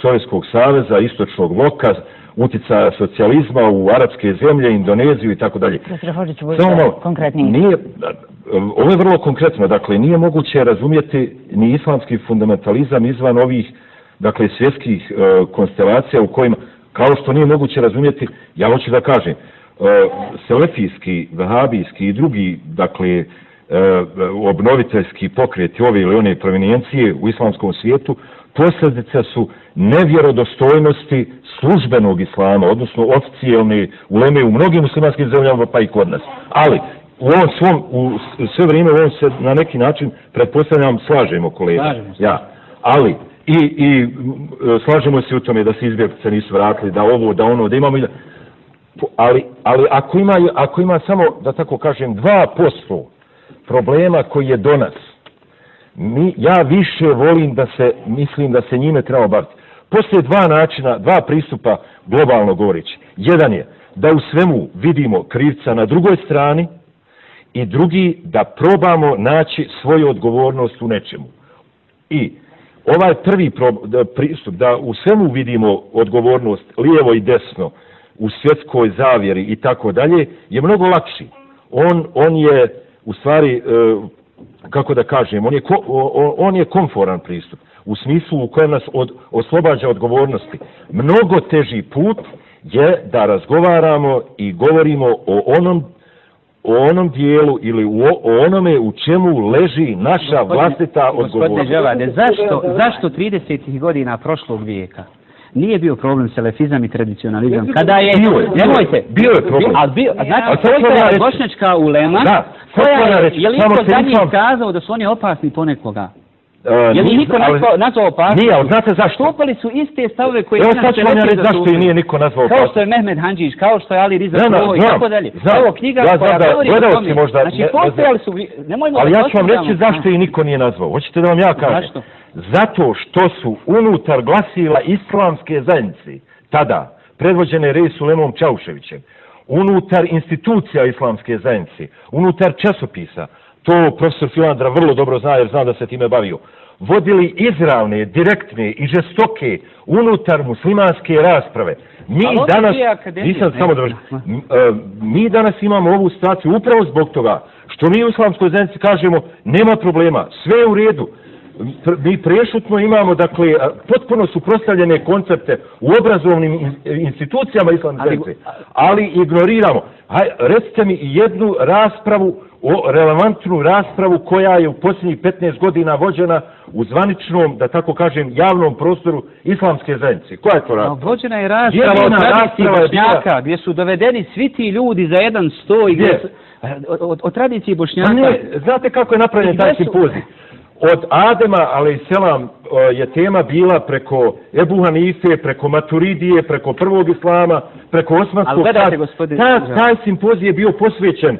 Sovjetskog saveza, istočnog bloka, utica socijalizma u arapske zemlje, Indoneziju i tako dalje. Samo konkretniji. Nije, ovo je vrlo konkretno, dakle, nije moguće razumjeti ni islamski fundamentalizam izvan ovih, dakle, svjetskih uh, konstelacija u kojima, kao što nije moguće razumjeti, ja hoću da kažem, uh, selefijski, vahabijski i drugi, dakle, uh, obnoviteljski pokreti ove ili one provenijencije u islamskom svijetu, posljedica su nevjerodostojnosti službenog islama, odnosno oficijalne uleme u mnogim muslimanskim zemljama, pa i kod nas. Ali, u ovom svom, u sve vrijeme u ovom se na neki način, pretpostavljam, slažemo kolega. Slažemo. Ja. Ali, i, i e, slažemo se u tome da se izbjeglice nisu vratili, da ovo, da ono, da imamo... Ali, ali ako, ima, ako ima samo, da tako kažem, dva posto problema koji je do nas, mi, ja više volim da se, mislim da se njime treba baviti. Postoje dva načina, dva pristupa globalno govoreći. Jedan je da u svemu vidimo krivca na drugoj strani i drugi da probamo naći svoju odgovornost u nečemu. I ovaj prvi pristup da u svemu vidimo odgovornost lijevo i desno u svjetskoj zavjeri i tako dalje je mnogo lakši. On, on je u stvari, e, kako da kažem, on je, on je konforan pristup u smislu u kojem nas od, oslobađa odgovornosti. Mnogo teži put je da razgovaramo i govorimo o onom o onom dijelu ili o, o onome u čemu leži naša gospodine, vlastita odgovornost. Gospodine zašto, zašto 30. godina prošlog vijeka nije bio problem selefizam i tradicionalizam. Kada je, bio je, nemojte, bio je problem. Ali bio, znači, to je bošnjačka ulema, da, koja je, je li iko za njih kazao da su oni opasni ponekoga? Uh, je li niko ali, nazvao opasnost? Nije, ali znate zašto? Stupali su iste stavove koje... Evo vam ja reći zašto i nije niko nazvao opasnost. Kao što je Mehmed Hanđić, kao što je Ali Riza Krovo i tako dalje. Znam, Ovo knjiga ja, koja da, govori o tome. Možda, znači, ne, postojali su... Nemojmo ali ja ću vam reći zašto i niko nije nazvao. Hoćete da vam ja kažem? Zašto? Zato što su unutar glasila islamske zajednice, tada, predvođene Resu Lemom Čauševićem, unutar institucija islamske zajednice, unutar časopisa, to profesor Filandra vrlo dobro zna jer zna da se time bavio, vodili izravne, direktne i žestoke unutar muslimanske rasprave. Mi danas, nisam samo da mi danas imamo ovu situaciju upravo zbog toga što mi u islamskoj zajednici kažemo nema problema, sve je u redu. Mi prešutno imamo, dakle, potpuno su prostavljene koncepte u obrazovnim institucijama islamske zajednice, ali ignoriramo. Haj, recite mi jednu raspravu o relevantnu raspravu koja je u posljednjih 15 godina vođena u zvaničnom, da tako kažem, javnom prostoru islamske zajednice. Koja je to rasprava? No, vođena je rasprava o tradiciji Bošnjaka, gdje su dovedeni svi ti ljudi za jedan sto i gdje su, o, o, tradiciji Bošnjaka. Ne, znate kako je napravljen taj simpozij? Od Adema, ali selam, je tema bila preko Ebu Hanife, preko Maturidije, preko prvog islama, preko Osmanskog... Ali gledajte, gospodine... Taj, taj simpozij je bio posvećen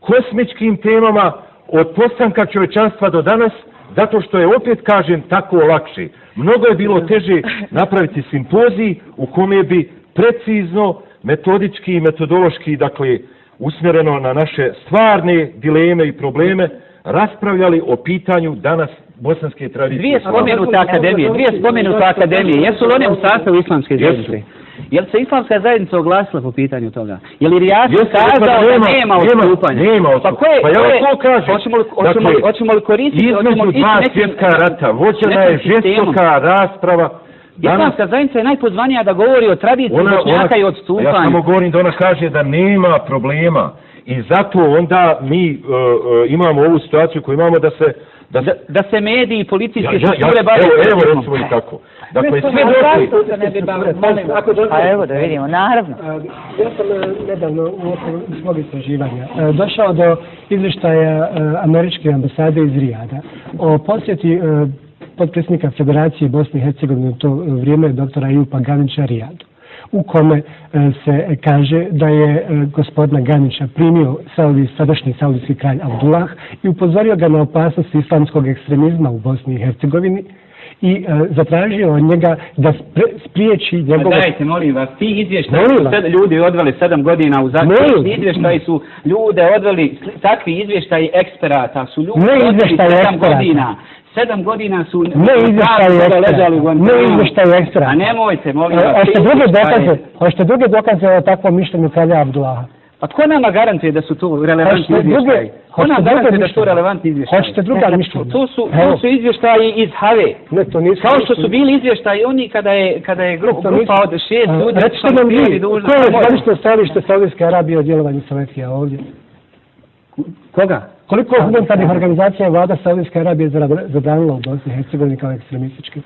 kosmičkim temama od postanka čovečanstva do danas, zato što je opet, kažem, tako lakše. Mnogo je bilo teže napraviti simpozij u kome bi precizno, metodički i metodološki, dakle, usmjereno na naše stvarne dileme i probleme, raspravljali o pitanju danas bosanske tradicije. Dvije spomenute akademije, dvije spomenute akademije, jesu li one u sastavu islamske zajednice? Jel se islamska zajednica oglasila po pitanju toga? Je li Rijad kazao da nema odstupanja? Nema, nema pa ko je, pa ja to kažem. Hoćemo li, hoćemo, dakle, hoćemo li koristiti? Između dva svjetska rata, vođena je žestoka rasprava. Danas, Islamska zajednica je najpozvanija da govori o tradiciji ona, bošnjaka i odstupanju. Ja samo govorim da ona kaže da nema problema. I zato onda mi uh, uh, imamo ovu situaciju koju imamo da se... Da, da, da se mediji i policijske ja, ja, strukture ja, bavaju... Evo, evo recimo i tako. Dakle, sve došli... A evo da vidimo, naravno. Ja sam e, nedavno u okviru svog istraživanja e, došao do izvještaja e, američke ambasade iz Rijada o posjeti podpredsjednika Federacije Bosne i Hercegovine u to vrijeme doktora Jupa Ganića Rijadu u kome se kaže da je gospodina Ganića primio Saudi, sadašnji saudijski kralj Abdullah i upozorio ga na opasnost islamskog ekstremizma u Bosni i Hercegovini i e, zatražio od njega da spre, spriječi njegovo... Dajte, molim vas, ti izvještaji su sed, ljudi odveli sedam godina u zaključu. Ti izvještaji su ljude odveli, takvi izvještaji eksperata su ljudi ne odveli sedam godina. Sedam godina su ne izvještaji eksperata. Ne izvještaji eksperata. A nemojte, molim e, vas. Hoćete druge dokaze, hoćete druge dokaze o takvom mišljenju kralja Abdullaha? Pa tko nama garantuje da su to relevantni izvještaji? Ko nam garantuje da su to relevantni izvještaji? Hoćete druga mišljenja? To su, to su izvještaji iz Have. Ne, to nisu. Kao što su bili izvještaji oni kada je, kada je grup, grupa od šest ljudi. Recite nam vi, ko je zvanično stavište Saudijske Arabije o djelovanju Sovjetija ovdje? Koga? Koliko humanitarnih organizacija je vlada Saudijske Arabije zabranila u Bosni i Hercegovini kao ekstremistički?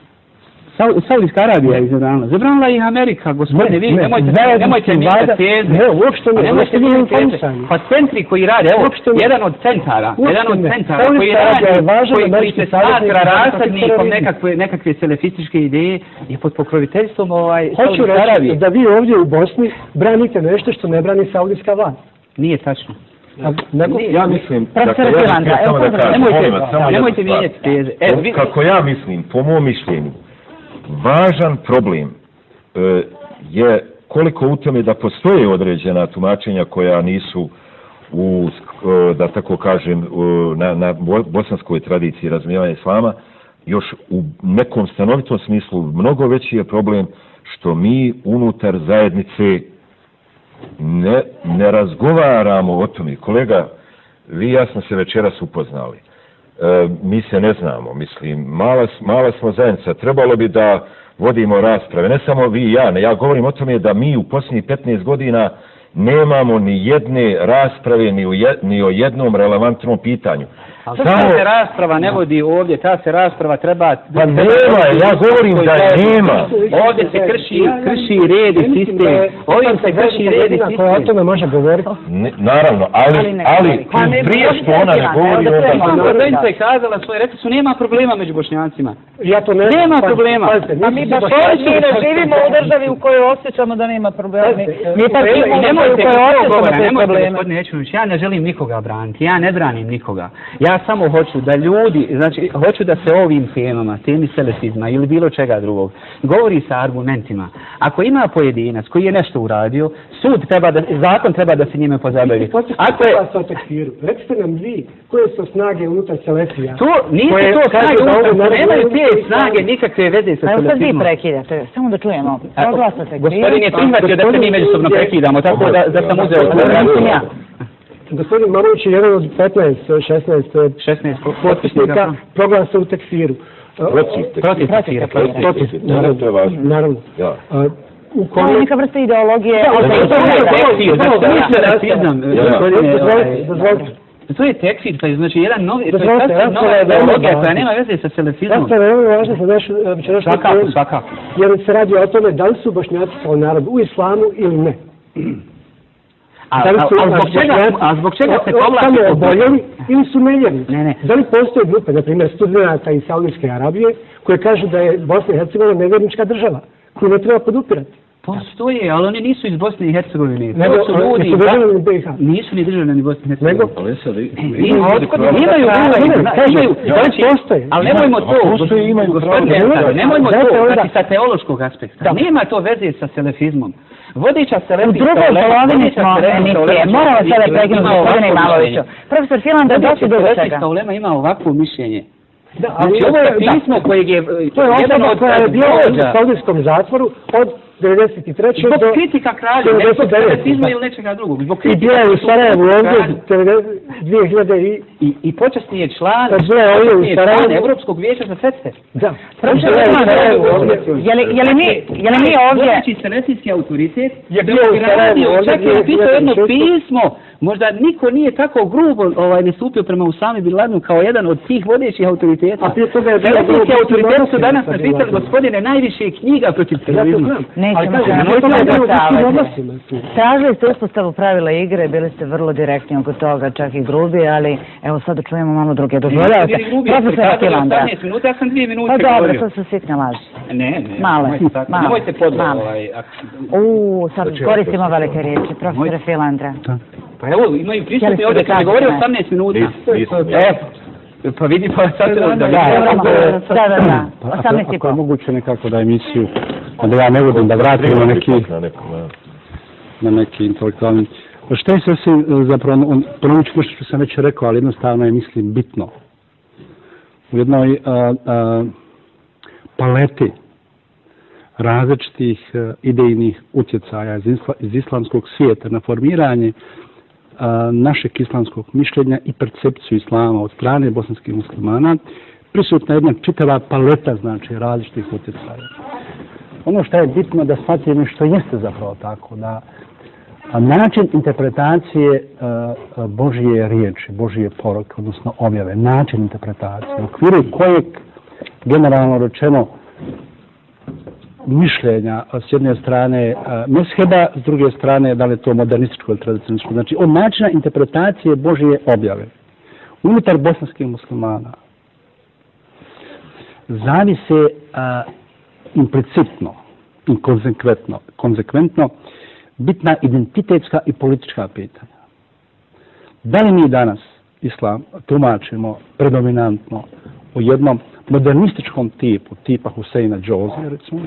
Saudijska Arabija je zabranila. Zabranila ih Amerika, gospodine, vi nemojte, nemojte mi da teze. Ne, uopšte ne, nemojte mi da teze. Pa centri koji rade, evo, jedan od centara, jedan od centara koji radi, koji, koji se smatra rasadnikom nekakve, nekakve selefističke ideje, je pod pokroviteljstvom ovaj, Hoću reći da vi ovdje u Bosni branite nešto što ne brani Saudijska vlada. Nije tačno. A, nego, ja mislim, dakle, ja mislim samo da kažem, nemojte, nemojte mijenjati teze. E, kako ja mislim, po mom mišljenju, važan problem e, je koliko u tome da postoje određena tumačenja koja nisu u, e, da tako kažem, na, na bosanskoj tradiciji razumijevanja islama, još u nekom stanovitom smislu mnogo veći je problem što mi unutar zajednice ne, ne razgovaramo o tome. Kolega, vi ja smo se večeras upoznali e, mi se ne znamo, mislim, mala, mala smo zajednica, trebalo bi da vodimo rasprave, ne samo vi i ja, ne, ja govorim o tome da mi u posljednjih 15 godina nemamo ni jedne rasprave ni, u je, ni o jednom relevantnom pitanju. Ta se rasprava ne vodi ovdje, ta se rasprava treba... Pa nema, ja govorim da nema. Ovdje se krši, krši red i sistem. Ovdje se krši red i sistem. O tome može govoriti. Naravno, ali, ali, pa prije što ona ne govori... Onda je kazala svoje, rekli su, nema problema među bošnjacima. Ja to ne... Nema problema. Pa mi baš mi ne živimo u državi u kojoj osjećamo da nema problema. Mi pa živimo u kojoj osjećamo te probleme. Gospodine Ečunović, ja ne želim nikoga braniti, ja ne branim nikoga. Ja samo hoću da ljudi, znači, hoću da se ovim temama, temi selefizma ili bilo čega drugog, govori sa argumentima. Ako ima pojedinac koji je nešto uradio, sud treba da, zakon treba da se njime pozabavi. Ako je... Recite nam vi, koje su snage unutar selefija? To, nije to snage unutar, nemaju te snage nikakve veze sa selefizmom. Evo sad vi prekidate, samo da čujemo. Proglasate Gospodin je prihvatio da se mi međusobno prekidamo, tako da, da sam uzeo. Gospodin Marović je jedan od 15, 16, 16 potpisnika proglasa u tekfiru. Protiv tekfira. Protiv tekfira. To je važno. Naravno. Ja. U kome... To je neka vrsta ideologije. Da, to je tekfir. To je. To je tekfir, to je znači jedan novi, to je sasvim nova ideologija koja nema veze sa selefizmom. Rasprava je veoma važna za našu večerašnju Svakako, svakako. Jer se radi o tome da li su bošnjaci kao narod u islamu ili ne. A, a, a, zbog čega, a zbog čega se povlači? Samo oboljeli ili su neljeni? Ne, ne. Da li postoje grupe, na primjer, studenta iz Saudijske Arabije, koje kažu da je Bosna i Hercegovina nevjernička država, koju ne treba podupirati? Postoje, ali oni nisu iz Bosne i Hercegovine. Nego, to su ljudi, su državljani BiH. Nisu ni državljani Bosne i Hercegovine. Nego, ali sad, imaju, imaju, znači, postoje. Ali nemojmo to, postoje, imaju, nemojmo to, znači sa teološkog aspekta. Nema to veze sa selefizmom. Vodiča ulema... U drugoj polovini smo emisije. Moramo sada prekinuti gospodine Imaloviću. Profesor Filanda, doći do čega? Ulema ima ovakvo mišljenje. Da, ali znači, ovo je pismo kojeg je... To je osoba koja je bila u saudijskom zatvoru od 93. Zbog do... kritika kralja, ne zbog ili nečega drugog. Zbog I bio je u Sarajevu ovdje 2000 i... I, i počasni je član, bio je ovdje u počasni je član Sarajevu. Evropskog vijeća za feste. Da. Je u Sarajevu je ovdje. Je li, je li mi, je li mi ovdje... Vodeći selefijski autoritet Je bio u Sarajevu, čak je ovdje napisao jedno 2006. pismo, možda niko nije tako grubo ovaj, ne stupio prema Usami Bin Ladenu kao jedan od tih vodećih autoriteta. A prije toga je bio grubo autoriteti su danas napisali, gospodine, najviše knjiga protiv terorizma. znam. Nećemo. Tražili ste uspostavu pravila igre, bili ste vrlo direktni oko toga, čak i grubi, ali evo sad da čujemo malo druge. Dozvoljavate? Profesor prikazali Filandra. 18 minuta, ja sam dvije minute Pa dobro, to su sitne laži. Ne, ne, Male, nemojte tako, male, nemojte podlo, male. ovaj, Uuu, sad Znači, koristimo velike riječi, profesore Moj- Filandra. Pa evo, imaju prisutni ovdje, kad nešto? 18 minuta. Nis- nisam ja. E, pa vidi, pa sad da, da, Da, da, da, da, da, Pa, ako, 18 i ako je pol. moguće nekako da emisiju, da ja ne vodim da vratim na neki, Na da. neki intelektualni... Šta je sve se, zapravo, on, ponovit ću nešto što sam već rekao, ali jednostavno je, mislim, bitno. U jednoj a, a, paleti različitih idejnih utjecaja iz, isla, iz islamskog svijeta na formiranje a, našeg islamskog mišljenja i percepciju islama od strane bosanskih muslimana, prisutna jedna čitava paleta, znači, različitih utjecaja. Ono što je bitno da shvatimo što jeste zapravo tako, da način interpretacije Božije Božje riječi, Božje poruke, odnosno objave, način interpretacije, u okviru kojeg generalno rečeno mišljenja s jedne strane mesheba, s druge strane da li je to modernističko ili tradicionističko. Znači, od načina interpretacije Božje objave unutar bosanskih muslimana zavise a, implicitno i konsekventno, konsekventno bitna identitetska i politička pitanja. Da li mi danas islam tumačimo predominantno u jednom modernističkom tipu, tipa Huseina Džoze, recimo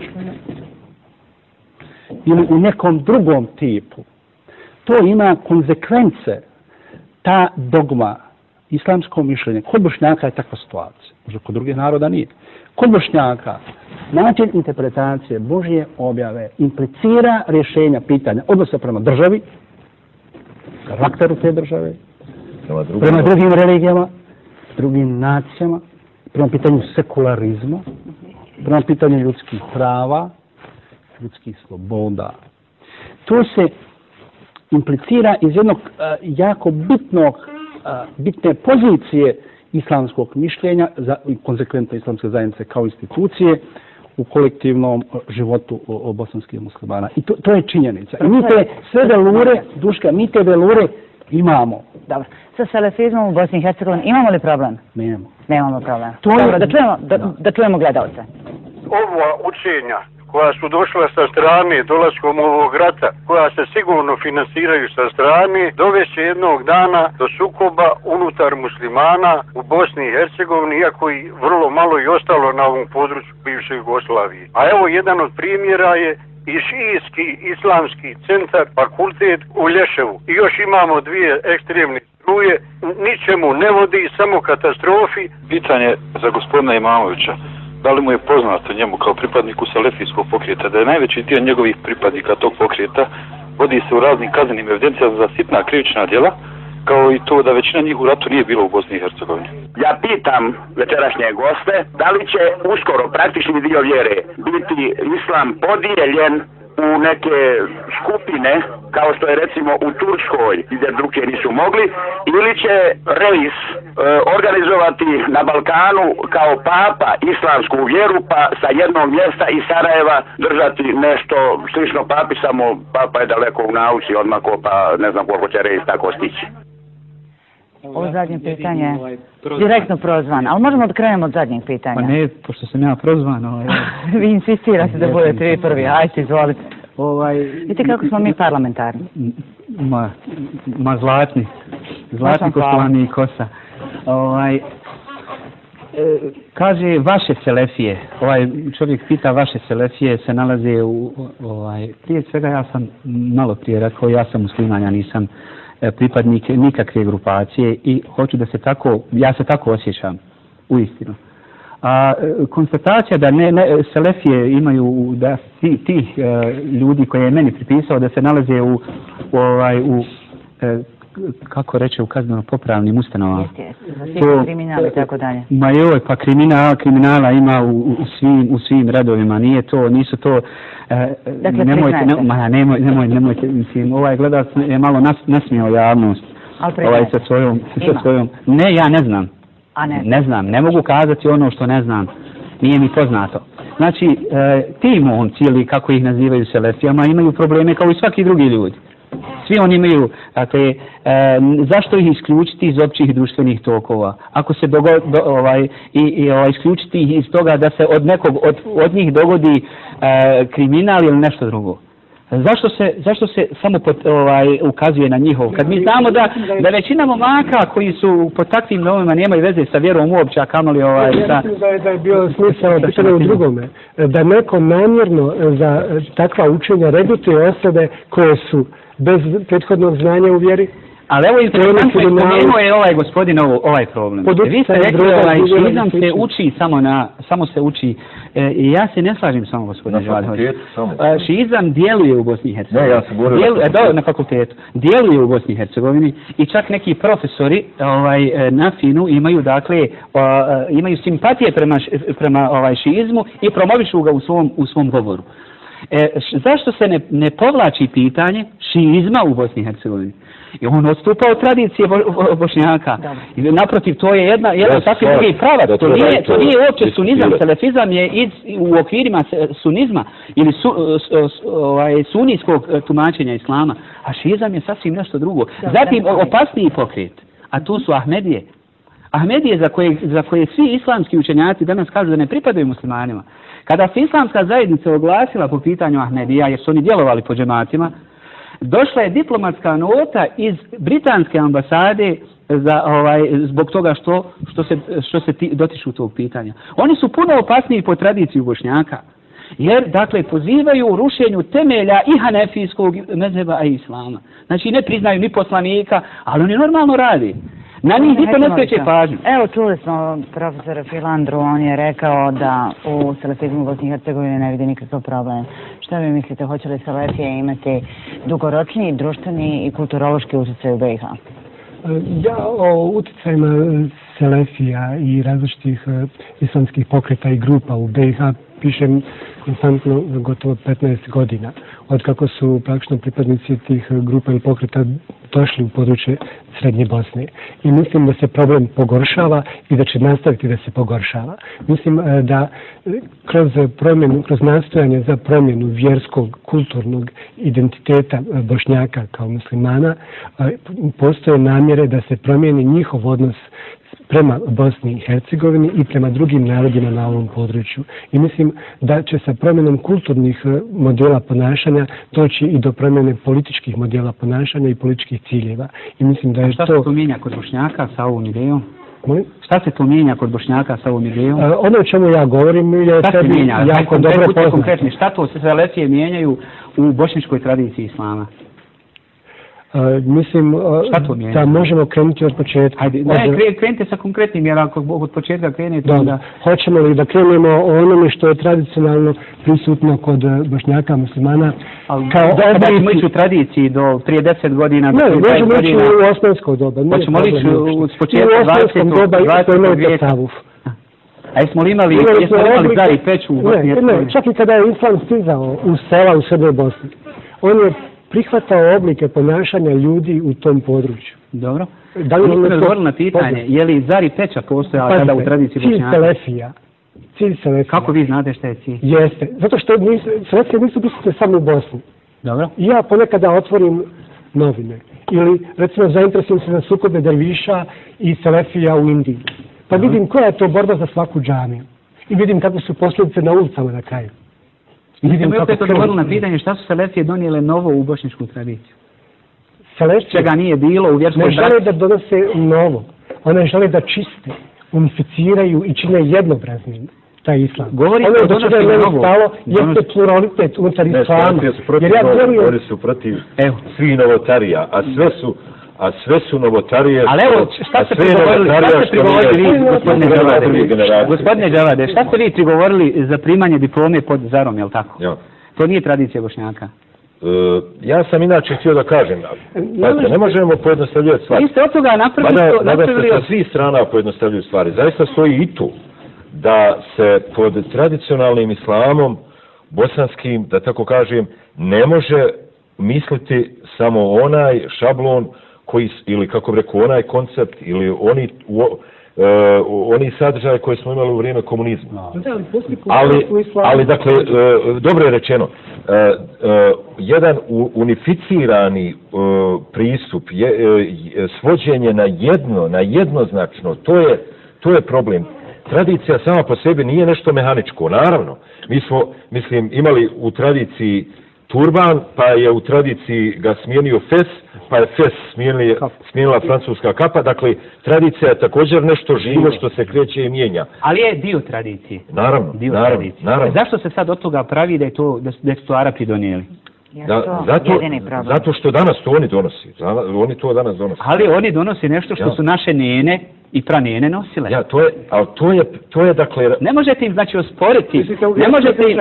ili u nekom drugom tipu, to ima konsekvence, ta dogma, islamsko mišljenje. Kod Bošnjaka je takva situacija, možda kod drugih naroda nije. Kod Bošnjaka način interpretacije Božje objave implicira rješenja pitanja odnosa prema državi, karakteru te države, prema drugim religijama, drugim nacijama, prema pitanju sekularizma, prema pitanju ljudskih prava, ljudskih sloboda. To se implicira iz jednog a, jako bitnog, a, bitne pozicije islamskog mišljenja za konsekventno islamske zajednice kao institucije u kolektivnom životu bosanskih muslimana. I to, to je činjenica. I mi te sve velure, duška, mi te velure imamo. Dobro. Sa selefizmom u Bosni i Hercegovini imamo li problem? Nemamo. Nemamo problem. To je- Dobro, da čujemo, da, da čujemo gledalce. ova učenja koja su došla sa strane dolaskom ovog rata, koja se sigurno finansiraju sa strane, doveće jednog dana do sukoba unutar muslimana u Bosni i Hercegovini, iako i vrlo malo i ostalo na ovom području bivše Jugoslavije. A evo jedan od primjera je i šijski islamski centar, fakultet u Lješevu. I još imamo dvije ekstremne struje, ničemu ne vodi, samo katastrofi, Pitanje za gospodina Imamovića. Da li mu je poznato njemu kao pripadniku Salefijskog pokreta da je najveći dio njegovih pripadnika tog pokreta vodi se u raznim kaznenim evidencijama za sitna krivična djela, kao i to da većina njih u ratu nije bila u Bosni i Hercegovini. Ja pitam večerašnje goste, da li će uskoro praktični dio vjere biti islam podijeljen u neke skupine, kao što je recimo u Turskoj, gdje druge nisu mogli, ili će reis e, organizovati na Balkanu kao papa islamsku vjeru, pa sa jednog mjesta iz Sarajeva držati nešto slično papi, samo papa je daleko u nauci, odmako pa ne znam koliko će reis tako stići. Ovo zadnje pitanje direktno prozvan, ali možemo da krenemo od zadnjeg Pa pitanja. ne, pošto sam ja prozvan, ovaj, vi insistirate da budete vi prvi, ajte, izvolite. ovaj, Vidite kako smo mi parlamentarni. ma, ma zlatni, zlatni Baš ko vam hvala. slani i kosa. Ovaj, e, kaže vaše selefije, ovaj čovjek pita vaše selefije se nalaze u, ovaj, prije svega ja sam malo prije rekao, ja sam musliman, ja nisam E, pripadnik nikakve grupacije i hoću da se tako, ja se tako osjećam, u istinu. A e, konstatacija da ne, ne selefije imaju da ti, tih e, ljudi koje je meni pripisao da se nalaze u, u ovaj u e, kako reče u kazneno popravnim ustanovama. Jeste, jeste, za kriminal i tako dalje. Ma joj, pa kriminala, kriminala ima u, u, svim, u svim radovima, nije to, nisu to... E, dakle, nemojte, ne, ma, nemoj, nemoj, nemojte, mislim, ovaj gledac je malo nas, nasmijao javnost. ovaj sa svojom, sa svojom... Ne, ja ne znam. A ne? Ne znam, ne mogu kazati ono što ne znam. Nije mi poznato. Znači, e, ti momci ili kako ih nazivaju selefijama imaju probleme kao i svaki drugi ljudi. Svi oni imaju, dakle, e, zašto ih isključiti iz općih društvenih tokova? Ako se dogo, do, ovaj, i, i ovaj, isključiti ih iz toga da se od nekog, od, od njih dogodi e, kriminal ili nešto drugo? Zašto se, zašto se samo pot, ovaj, ukazuje na njihov? Kad mi znamo da, da većina momaka koji su po takvim domima nemaju veze sa vjerom uopće, a kamoli ovaj... Sa... Ja mislim da je, da je bio smisao da u drugome. Da neko namjerno za takva učenja redutuje osobe koje su bez prethodnog znanja u vjeri. Ali evo interesantno je spomenuo je ovaj gospodin ovo, ovaj problem. Vi ste rekli ovaj šizam se uči samo na, samo se uči. E, I ja se ne slažem samo gospodin. E, šizam djeluje u Bosni i Hercegovini. Ne, ja sam govorio Djelu, e, na fakultetu. Djeluje u Bosni i Hercegovini i čak neki profesori ovaj, e, na finu imaju dakle, o, imaju simpatije prema, prema ovaj šizmu i promovišu ga u svom, u svom govoru. E, š, zašto se ne, ne povlači pitanje šizma u Bosni i Hercegovini? I on odstupa od tradicije bo, bo, Bošnjaka. I naprotiv, to je jedna, jedna takvi drugi pravac. To nije, to nije uopće sunizam. Selefizam je iz, u okvirima sunizma ili su, ovaj, sunijskog e, tumačenja islama. A šizam je sasvim nešto drugo. Zatim, opasniji pokret. A tu su Ahmedije. Ahmedije za koje, za koje svi islamski učenjaci danas kažu da ne pripadaju muslimanima. Kada se islamska zajednica oglasila po pitanju Ahmedija, jer su oni djelovali po džematima, došla je diplomatska nota iz britanske ambasade za ovaj zbog toga što što se što se ti, dotiču tog pitanja. Oni su puno opasniji po tradiciji bošnjaka. Jer, dakle, pozivaju u rušenju temelja i hanefijskog mezeba, a i islama. Znači, ne priznaju ni poslanika, ali oni normalno radi. Na njih niko ne skreće pažnju. Evo, čuli smo profesora Filandru, on je rekao da u Salafizmu Bosni i Hercegovine ne vidi nikakav problem. Šta vi mislite, hoće li Salafije imati dugoročni, društveni i kulturološki utjecaj u BiH? Ja o utjecajima Selefija i različitih e, islamskih pokreta i grupa u BiH pišem konstantno gotovo 15 godina od kako su praktično pripadnici tih e, grupa i pokreta došli u područje Srednje Bosne. I mislim da se problem pogoršava i da će nastaviti da se pogoršava. Mislim e, da kroz promjenu, kroz nastojanje za promjenu vjerskog, kulturnog identiteta Bošnjaka kao muslimana, postoje namjere da se promijeni njihov odnos prema Bosni i Hercegovini i prema drugim narodima na ovom području. I mislim da će sa promjenom kulturnih e, modela ponašanja doći i do promjene političkih modela ponašanja i političkih ciljeva. I mislim da je šta to... Šta se tu mijenja kod Bošnjaka sa ovom idejom? Molim? Šta se tu mijenja kod Bošnjaka sa ovom idejom? Uh, ono o čemu ja govorim je šta tebi jako dobro poznat. Šta to se selefije mijenjaju u bošničkoj tradiciji islama? Uh, mislim uh, da možemo krenuti od početka. Hajde, ne, od... krenite sa konkretnim, jer ako od početka krenete... Da, onda... Hoćemo li da krenemo o onome što je tradicionalno prisutno kod bošnjaka, muslimana, Ali, kao da, oblici... Da ćemo ići u tradiciji do prije deset godina... Ne, možemo ići u osmansko doba. Hoćemo li ići s početka 20. doba, 20. vijeka. A jesmo li imali, jesmo li imali zari peću u Bosni? Ne, ne, čak i kada je islam stizao u sela u Srboj Bosni, on je prihvatao oblike ponašanja ljudi u tom području. Dobro. Da li ste odgovorili na pitanje, je li Zari Peća postojala pa, tada u tradiciji Bošnjaka? Cilj Selefija. Cilj Selefija. Kako vi znate šta je cilj? Jeste. Zato što Selefije nisu prisutne samo u Bosni. Dobro. Ja ponekada otvorim novine. Ili, recimo, zainteresujem se za sukobe Derviša i Selefija u Indiji. Pa Dobro. vidim koja je to borba za svaku džamiju. I vidim kakve su posljedice na ulicama na kraju. Vidim kako opet odgovorili na pitanje šta su Selefije donijele novo u bošničku tradiciju. Selefije? Čega nije bilo u vjerskoj Ne žele da donose novo. One žele da čiste, unificiraju i čine jednobraznim taj islam. Govori ono da što je meni stalo jeste pluralitet unutar islama. Jer ja vjerujem... Oni su protiv Evo. svih novotarija, a sve su a sve su novotarije... Ali evo, šta ste prigovorili, šta ste prigovorili vi, gospodine Đavade, gospodine Đavade, šta ste vi prigovorili za primanje diplome pod zarom, jel tako? Ja. To nije tradicija Bošnjaka. E, ja sam inače htio da kažem, pa ne možemo pojednostavljati stvari. Vi ste od toga napravili... Mada, mada se sa svih strana pojednostavljuju stvari. Zaista stoji i tu da se pod tradicionalnim islamom, bosanskim, da tako kažem, ne može misliti samo onaj šablon koji, ili kako bi rekao, onaj koncept ili oni, u, uh, oni sadržaje koje smo imali u vrijeme komunizma. Ali, ali dakle, uh, dobro je rečeno, uh, uh, jedan unificirani uh, pristup, je, uh, svođenje na jedno, na jednoznačno, to je, to je problem. Tradicija sama po sebi nije nešto mehaničko, naravno. Mi smo, mislim, imali u tradiciji turban, pa je u tradiciji ga smijenio Fes, pa je Fes smijenila, smijenila francuska kapa. Dakle, tradicija je također nešto živo što se kreće i mijenja. Ali je dio tradicije. Naravno, dio naravno, tradicije. naravno. Zašto se sad od toga pravi da je to, da, da su to Arapi donijeli? Da, zato, zato što danas to oni donosi. Oni to danas donose. Ali oni donosi nešto što ja. su naše nene i pranene nosile. Ja, to je, ali to je, to je dakle... Ne možete im, znači, osporiti. Ne možete im,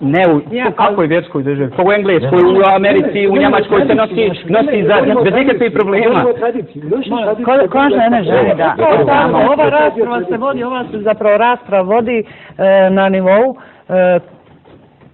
ne u ja, kakvoj vjerskoj državi, pa u Engleskoj, u Americi, u Njemačkoj se nosi, nosi za, bez nikakvih problema. Konačno jedna žena, da. Ova rasprava se vodi, ova se zapravo rasprava vodi e, na nivou e,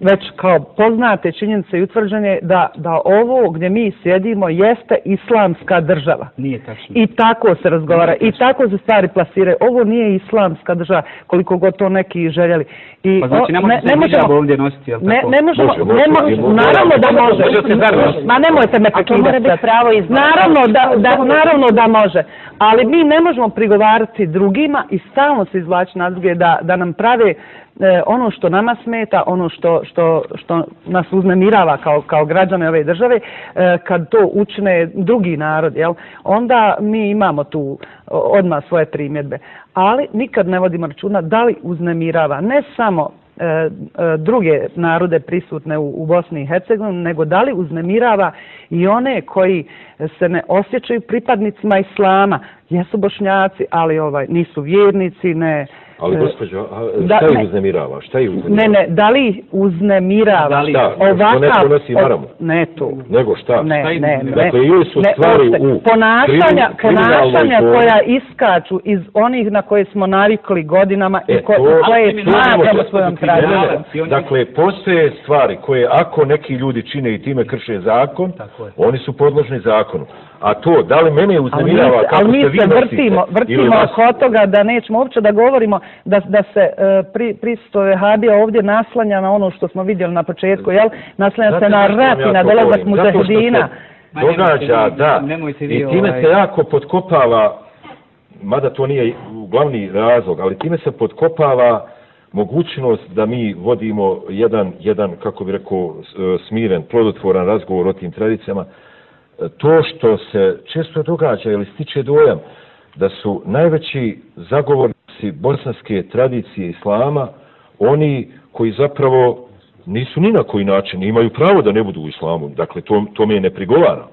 već kao poznate činjenice i utvrđenje da, da ovo gdje mi sjedimo jeste islamska država. Nije tačno. I tako se razgovara. I tako se stvari plasiraju. Ovo nije islamska država koliko god to neki željeli. I, pa znači ne možete ne, ne možemo, ovdje nositi, jel tako? Ne, ne možemo, može, ne mo, može, naravno da može. može Ma nemojte me prekidati. pravo iz naravno da, da, naravno da može. Ali mi ne možemo prigovarati drugima i stalno se izvlači na druge da, da nam prave e, ono što nama smeta, ono što, što, što nas uznemirava kao, kao građane ove države, e, kad to učine drugi narod, jel, onda mi imamo tu odmah svoje primjedbe. Ali nikad ne vodimo računa da li uznemirava ne samo e, e, druge narode prisutne u, u Bosni i Hercegovini, nego da li uznemirava i one koji se ne osjećaju pripadnicima islama, jesu bošnjaci, ali ovaj nisu vjernici, ne, Ali, e, gospođo, šta je uznemirava? Šta je uznemirava? Ne, ne, da li uznemirava? Da li? Šta? Ovakav, što neko nosi maramu? Ne, to. Nego šta? Ne, ne, ne. Dakle, ili su ne, stvari u ponašanja, ponašanja koja iskaču iz onih na koje smo navikli godinama e, i koje koje smatramo svojom tradicijom. Dakle, postoje stvari koje ako neki ljudi čine i time krše zakon, oni su podložni zakonu. A to, da li mene uznemirava kako ali mi se vi se vrtimo, vrtimo oko toga da nećemo uopće da govorimo da, da se uh, pri, pristove Habija ovdje naslanja na ono što smo vidjeli na početku, jel? Naslanja se na rat i na dolazak muzehedina. Događa, da. I time ovaj- se jako podkopava, mada to nije glavni razlog, ali time se podkopava mogućnost da mi vodimo jedan, jedan kako bi rekao, smiren, plodotvoran razgovor o tim tradicijama, to što se često događa ili stiče dojam da su najveći zagovornici bosanske tradicije islama oni koji zapravo nisu ni na koji način, imaju pravo da ne budu u islamu, dakle to, to mi je ne prigovara,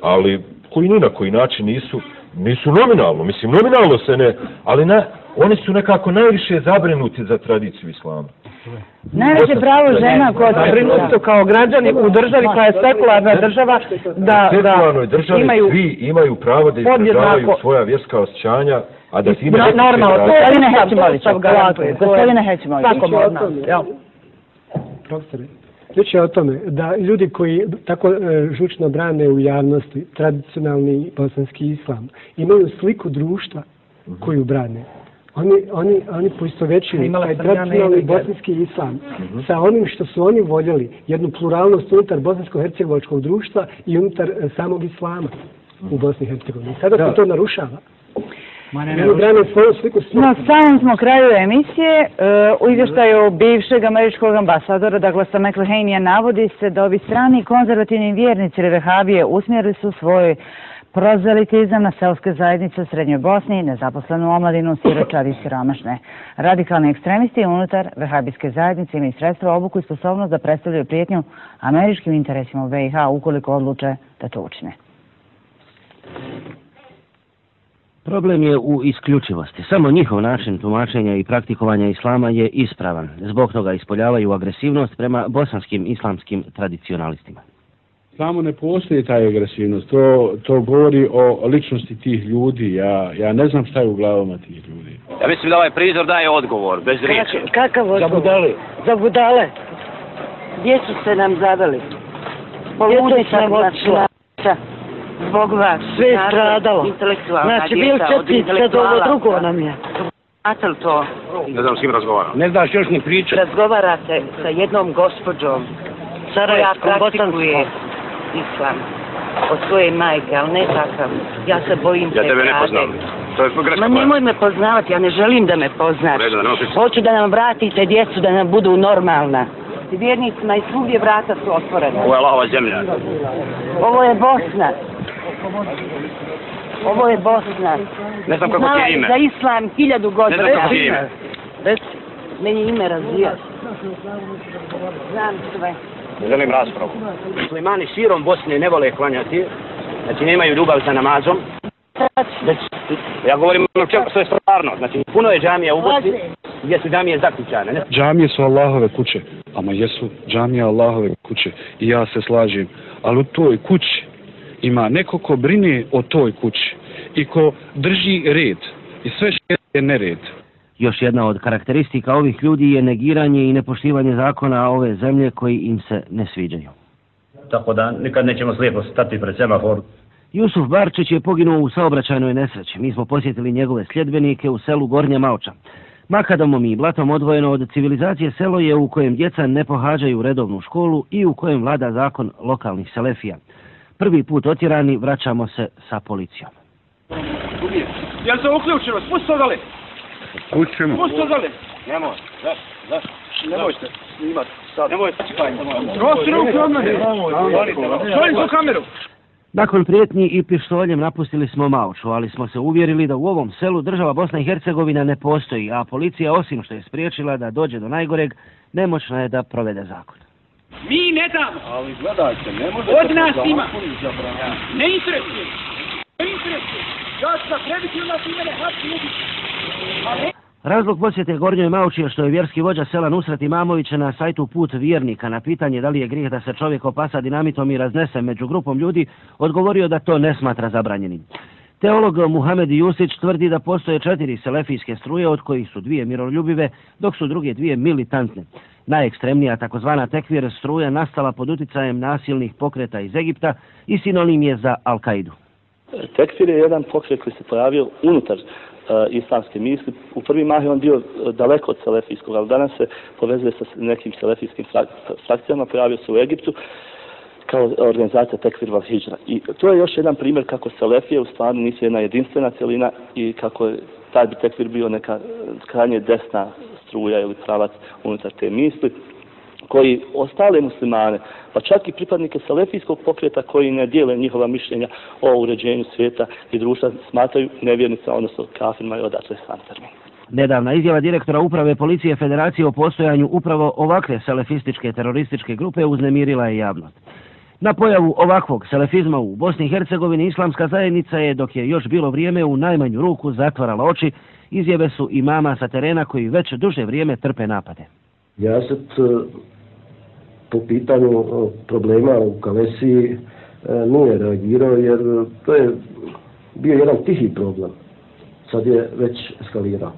ali koji ni na koji način nisu, nisu nominalno, mislim nominalno se ne, ali na, oni su nekako najviše zabrinuti za tradiciju islama. Najveće pravo žena koja se brinuti kao građani u državi koja je sekularna država da, da državi imaju svi imaju pravo da izražavaju svoja vjerska osjećanja a da time no, normalno, gospodine Hećimović, gospodine Hećimović, svakom od nas, jel? Profesore, Riječ je o tome da ljudi koji tako e, žučno brane u javnosti tradicionalni bosanski islam imaju sliku društva koju brane oni, oni, oni poistovećuju taj tradicionalni bosanski islam uh mhm. -huh. sa onim što su oni voljeli, jednu pluralnost unutar bosansko-hercegovačkog društva i unutar uh, samog islama uh -huh. u Bosni i Hercegovini. Sada se to narušava. Ma ne, ne, Na samom smo kraju emisije. Uh, u izvještaju bivšeg američkog ambasadora Douglasa McLehanija navodi se da ovi strani konzervativni vjernici Revehabije usmjerili su svoj prozelitizam na selske zajednice u Srednjoj Bosni, nezaposlenu omladinu, siročari i siromašne. Radikalni ekstremisti unutar vehabijske zajednice imaju sredstva obuku i sposobnost da predstavljaju prijetnju američkim interesima u BiH ukoliko odluče da to učine. Problem je u isključivosti. Samo njihov način tumačenja i praktikovanja islama je ispravan. Zbog toga ispoljavaju agresivnost prema bosanskim islamskim tradicionalistima. Samo ne postoji taj agresivnost. To, to govori o ličnosti tih ljudi. Ja, ja ne znam šta je u glavama tih ljudi. Ja mislim da ovaj prizor daje odgovor, bez riječi. Kakav odgovor? Za budale. Za budale. Gdje su se nam zaveli? Poludi sam odšla. Zbog vas. Sve je stradalo. Znači, bil četnik, sad ovo drugo nam je. Znate li to? Ne znam s kim razgovaram. Ne znaš još ni priča. Razgovarate sa jednom gospođom Sarajevskom, praktikuje islam od svoje majke, ali ne takav. Ja se bojim Ja te tebe ne poznam. To je greška Ma moja. nemoj me poznavati, ja ne želim da me poznaš. Redu, da ne Hoću da nam vratite djecu, da nam budu normalna. Vjernicima i svugdje vrata su otvorena. Ovo je Allahova zemlja. Ovo je Bosna. Ovo je Bosna. Ne znam kako ti Znala je ime. za islam hiljadu Ne godina. znam kako ti je ime. Reci, meni je ime razvija. Znam sve. Ne želim raspravu. Muslimani širom Bosne ne vole klanjati. Znači nemaju ljubav za namazom. Znači, ja govorim ono čemu što je stvarno. Znači puno je džamija u Bosni gdje su džamije zaključane. Ne? Džamije su Allahove kuće. Ama jesu džamije Allahove kuće. I ja se slažem. Ali u toj kući ima neko ko brine o toj kući. I ko drži red. I sve što je nered. Još jedna od karakteristika ovih ljudi je negiranje i nepoštivanje zakona ove zemlje koji im se ne sviđaju. Tako da nikad nećemo slijepo stati pred semafor. Jusuf Barčić je poginuo u saobraćajnoj nesreći. Mi smo posjetili njegove sljedbenike u selu Gornja Mauča. Makadamom i blatom odvojeno od civilizacije selo je u kojem djeca ne pohađaju redovnu školu i u kojem vlada zakon lokalnih selefija. Prvi put otjerani vraćamo se sa policijom. Jel se uključilo? Spusti to dole! Kućemo. Spusti to dole! Nemoj, zašto, zašto? Nemojte snimati sad. Nemojte snimati. Prosti ruke od mene! Šolim tu kameru! Nakon prijetnji i pištoljem napustili smo Mauču, ali smo se uvjerili da u ovom selu država Bosna i Hercegovina ne postoji, a policija osim što je spriječila da dođe do najgoreg, nemoćna je da provede zakon. Mi ne damo! Ali gledajte, ne možete... Od nas ima! Ne interesuje! Ne interesuje! Ja ću da prebiti onda ti mene hapsi ubiti! Ali Razlog posjete Gornjoj Mauči je što je vjerski vođa sela Nusret Imamović na sajtu Put vjernika na pitanje da li je grijeh da se čovjek opasa dinamitom i raznese među grupom ljudi, odgovorio da to ne smatra zabranjenim. Teolog Muhamed Jusić tvrdi da postoje četiri selefijske struje, od kojih su dvije miroljubive, dok su druge dvije militantne. Najekstremnija takozvana tekvir struja nastala pod uticajem nasilnih pokreta iz Egipta i sinonim je za Al-Kaidu. Tekfir je jedan pokret koji se pojavio unutar uh, islamske misli. U prvi mah je on bio eh, daleko od selefijskog, ali danas se povezuje sa nekim selefijskim frak- frakcijama, pojavio se u Egiptu kao organizacija Tekfir Val Hijra. I to je još jedan primjer kako selefije u stvari nisu jedna jedinstvena celina i kako je taj bi Tekfir bio neka eh, krajnje desna struja ili pravac unutar te misli koji ostale muslimane, pa čak i pripadnike salefijskog pokreta koji ne dijele njihova mišljenja o uređenju svijeta i društva, smatraju nevjernica, odnosno kafirma i odatle sam termin. Nedavna izjava direktora uprave policije federacije o postojanju upravo ovakve selefističke terorističke grupe uznemirila je javnost. Na pojavu ovakvog selefizma u Bosni i Hercegovini islamska zajednica je, dok je još bilo vrijeme, u najmanju ruku zatvarala oči, izjave su imama sa terena koji već duže vrijeme trpe napade. Ja sad e, po pitanju e, problema u Kavesiji e, nije reagirao jer to je bio jedan tihi problem. Sad je već eskalirao.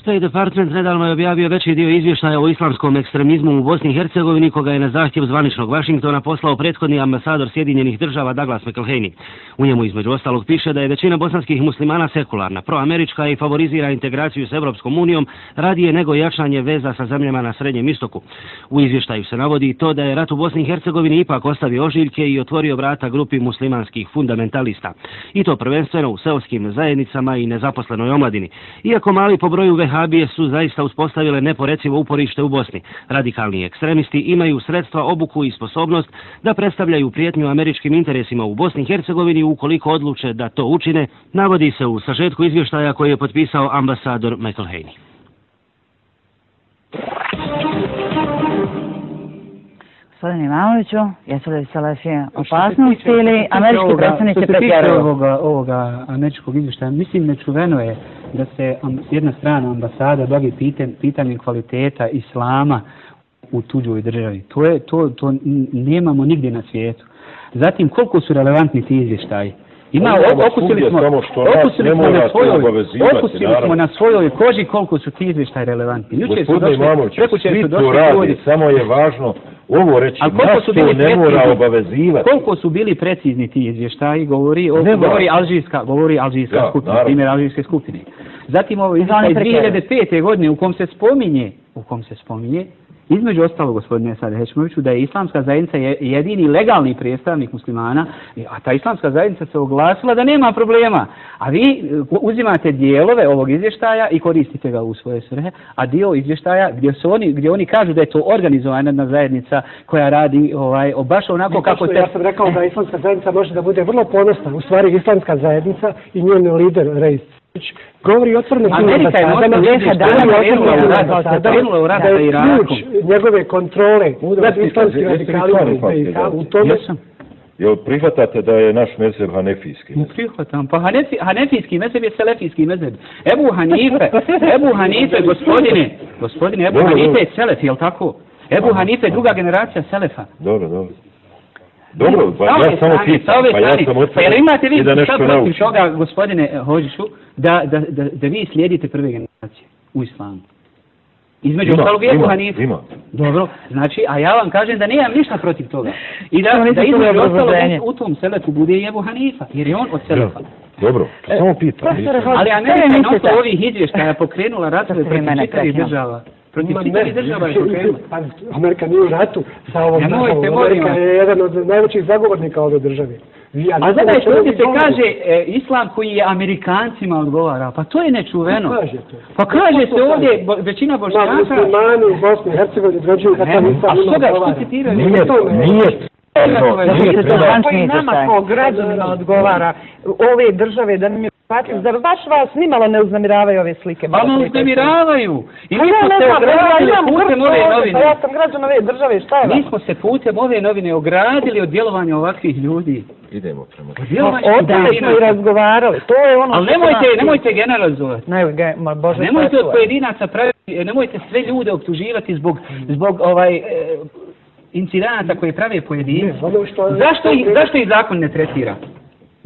State Department nedavno je objavio veći dio izvještaja o islamskom ekstremizmu u Bosni i Hercegovini, koga je na zahtjev zvaničnog Vašingtona poslao prethodni ambasador Sjedinjenih država Douglas McElhaney. U njemu između ostalog piše da je većina bosanskih muslimana sekularna, proamerička i favorizira integraciju s Evropskom unijom radije nego jačanje veza sa zemljama na Srednjem istoku. U izvještaju se navodi to da je rat u Bosni i Hercegovini ipak ostavio ožiljke i otvorio vrata grupi muslimanskih fundamentalista. I to prvenstveno u seoskim zajednicama i nezaposlenoj omladini. Iako mali po broju vehabije su zaista uspostavile neporecivo uporište u Bosni. Radikalni ekstremisti imaju sredstva, obuku i sposobnost da predstavljaju prijetnju američkim interesima u Bosni i Hercegovini ukoliko odluče da to učine, navodi se u sažetku izvještaja koji je potpisao ambasador Michael McElhaney. Gospodin Imamoviću, jesu li Salafije opasnosti ili američki predstavnici pretjeruju? Što se tiče ovoga, ovoga američkog izvještaja, mislim nečuveno je da se um, jedna strana ambasada bavi pitanjem, pitanjem kvaliteta islama u tuđoj državi. To, je, to, to nemamo nigdje na svijetu. Zatim, koliko su relevantni ti izvještaji? Ima, okusili smo, okusili smo na svojoj, okusili smo na svojoj koži koliko su ti izvještaj relevantni. Juče su došli, preko svi su došli radi, ljudi. samo je važno ovo reći, nas to ne precizni, mora obavezivati. Koliko su bili precizni ti izvještaji, govori, o, govori Alžirska, govori Alžirska ja, skupina, naravno. primjer Alžirske skupine. Zatim ovo izvještaj 2005. godine u kom se spominje, u kom se spominje, Između ostalo, gospodine Sade Hećmoviću, da je islamska zajednica jedini legalni predstavnik muslimana, a ta islamska zajednica se oglasila da nema problema. A vi e, uzimate dijelove ovog izvještaja i koristite ga u svoje svrhe, a dio izvještaja gdje, su oni, gdje oni kažu da je to organizovana jedna zajednica koja radi ovaj, baš onako kako ste... Ja sam rekao da islamska zajednica može da bude vrlo ponosna. U stvari islamska zajednica i njen lider, Reis govori otvorno svim ambasadama da je krenula u rat sa Irakom. njegove kontrole nad islamskim radikalima u tome... Jel prihvatate da je naš mezheb hanefijski? Ne prihvatam. Pa hanefi, hanefijski mezheb je selefijski mezheb. Ebu Hanife, Ebu Hanife, gospodine, gospodine, Ebu Hanife je selef, jel tako? Ebu Hanife je druga generacija selefa. Dobro, dobro. Dobro, pa ja samo pitam, pa ja sam otvoren pa imate vi šta protiv toga, gospodine Hođišu, da, da, da, da vi slijedite prve generacije u islamu? Između ima, ostalog je Ebu Hanife. Ima. Dobro, znači, a ja vam kažem da nemam ništa protiv toga. I da, da između ostalog u, u tom seletu bude i Ebu Hanifa, jer je on od selefa. Dobro, to samo pitam. Ali Amerika je na ovih izvještaja pokrenula ratove protiv čitavih država protiv čitavih država je pokrenula. Pa, Amerika nije u ratu sa ovom državom. Amerika je jedan od najvećih zagovornika ove države. Ja, A zadaj što ovdje se kaže e, islam koji je Amerikancima odgovara. Pa to je nečuveno. Pa kaže to. Pa kaže se ovdje bo, većina bošnjaka... Ma muslimani u Bosni i Hercegovini određuju kakav islam ima odgovara. A što ga citiraju? Nije, nije. No, koji nama kao građanima odgovara ove države da nam je patili, zar baš vas nimalo ne uznamiravaju ove slike? Pa ne uznamiravaju. I mi smo se ogradili putem ove novine. Ja sam građan ove države, šta je Mi smo se putem ove novine ogradili od djelovanja ovakvih ljudi. Idemo prema O tome smo i razgovarali. To je ono Ali nemojte, nemojte generalizovati. Ne, ma Bože, nemojte od pojedinaca praviti, nemojte sve ljude optuživati zbog, zbog ovaj, incidenata koje prave pojedinci. Zašto zašto ih zakon ne tretira?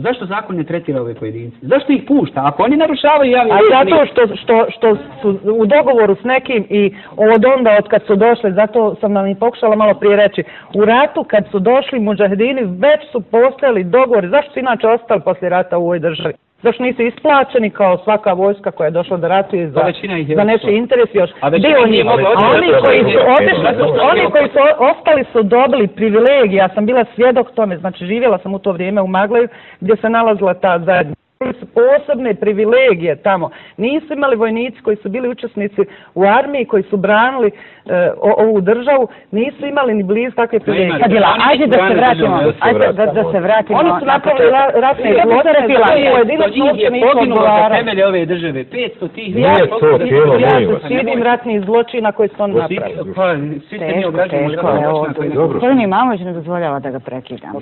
Zašto zakon ne tretira ove pojedince? Zašto ih pušta? Ako oni narušavaju javni A zato što, što, što su u dogovoru s nekim i od onda od kad su došli, zato sam nam i pokušala malo prije reći, u ratu kad su došli muđahedini već su postojali dogovori. Zašto su inače ostali poslije rata u ovoj državi? Zašto nisu isplaćeni kao svaka vojska koja je došla da ratuje za, za neče interesi još? A Dio njih, a oni koji su otešli, su, oni koji su ostali su dobili privilegije. Ja sam bila svjedok tome, znači živjela sam u to vrijeme u Magleju gdje se nalazila ta zajednica su posebne privilegije tamo. Nisu imali vojnici koji su bili učesnici u armiji, koji su branili e, ovu državu, nisu imali ni blizu takve privilegije. Kadila, ajde da se vratimo. Ajde da, da se vratimo. Oni su napravili ratne zločine, da pojedinačno uopće nisu odgovarali. temelje ove države, 500 tih. Nije to tijelo, Ja se svidim ratnih zločina koji su on napravili. Pa, svi mi obrađeni. Gospodin Imamović ne dozvoljava da ga prekidam.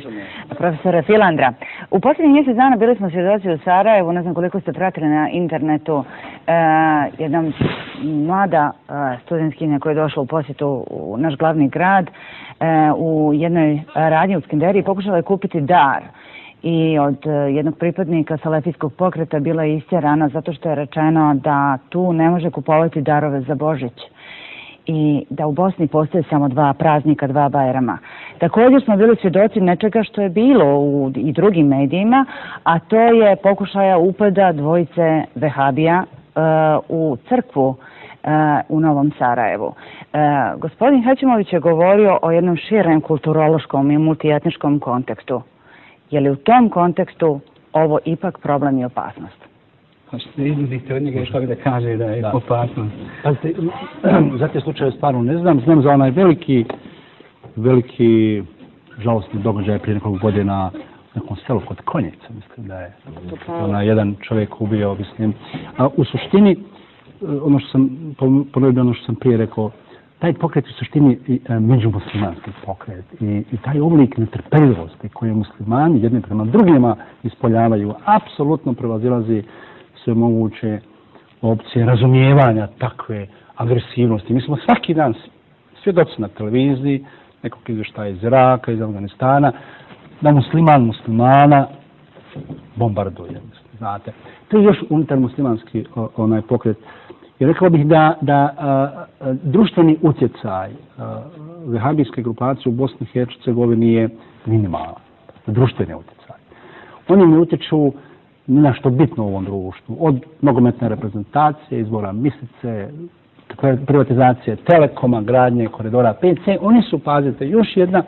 Profesore Filandra, u posljednjih mjesec dana bili smo svjedoci u Sarajevu, ne znam koliko ste pratili na internetu, e, jedna mlada e, studentskinja koja je došla u posjetu u naš glavni grad, e, u jednoj radnji u Skenderiji pokušala je kupiti dar. I od e, jednog pripadnika salafijskog pokreta bila je istjerana zato što je rečeno da tu ne može kupovati darove za Božić i da u Bosni postoje samo dva praznika, dva bajrama. Također smo bili svjedoci nečega što je bilo u i drugim medijima, a to je pokušaja upada dvojice Vehabija uh, u crkvu uh, u Novom Sarajevu. Uh, gospodin Haćimović je govorio o jednom širem kulturološkom i multijetničkom kontekstu. Je li u tom kontekstu ovo ipak problem i opasnost? Pa što se izuzite od njega što da kaže da je da. opasnost. Pa ste, za te slučaje stvarno ne znam. Znam za onaj veliki, veliki žalostni događaj prije nekog godina nekom selu kod Konjeca, mislim da je ona jedan čovjek ubio, mislim. A u suštini, ono što sam ponovio ono što sam prije rekao, taj pokret u suštini i e, međumuslimanski pokret i, i taj oblik netrpeljivosti koje muslimani jedni prema drugima ispoljavaju apsolutno prevazilazi sve moguće opcije razumijevanja takve agresivnosti. Mi smo svaki dan svjedoci na televiziji, nekog izvještaja iz Iraka, iz Afganistana, da musliman muslimana bombarduje. Znate, to je još unutar muslimanski onaj pokret. I rekao bih da, da a, a, društveni utjecaj a, vehabijske grupacije u Bosni i Hercegovini je minimalan. Društveni utjecaj. Oni ne utječu ni na što bitno u ovom društvu. Od nogometne reprezentacije, izbora mislice, privatizacije telekoma, gradnje koridora PC, oni su, pazite, još jedna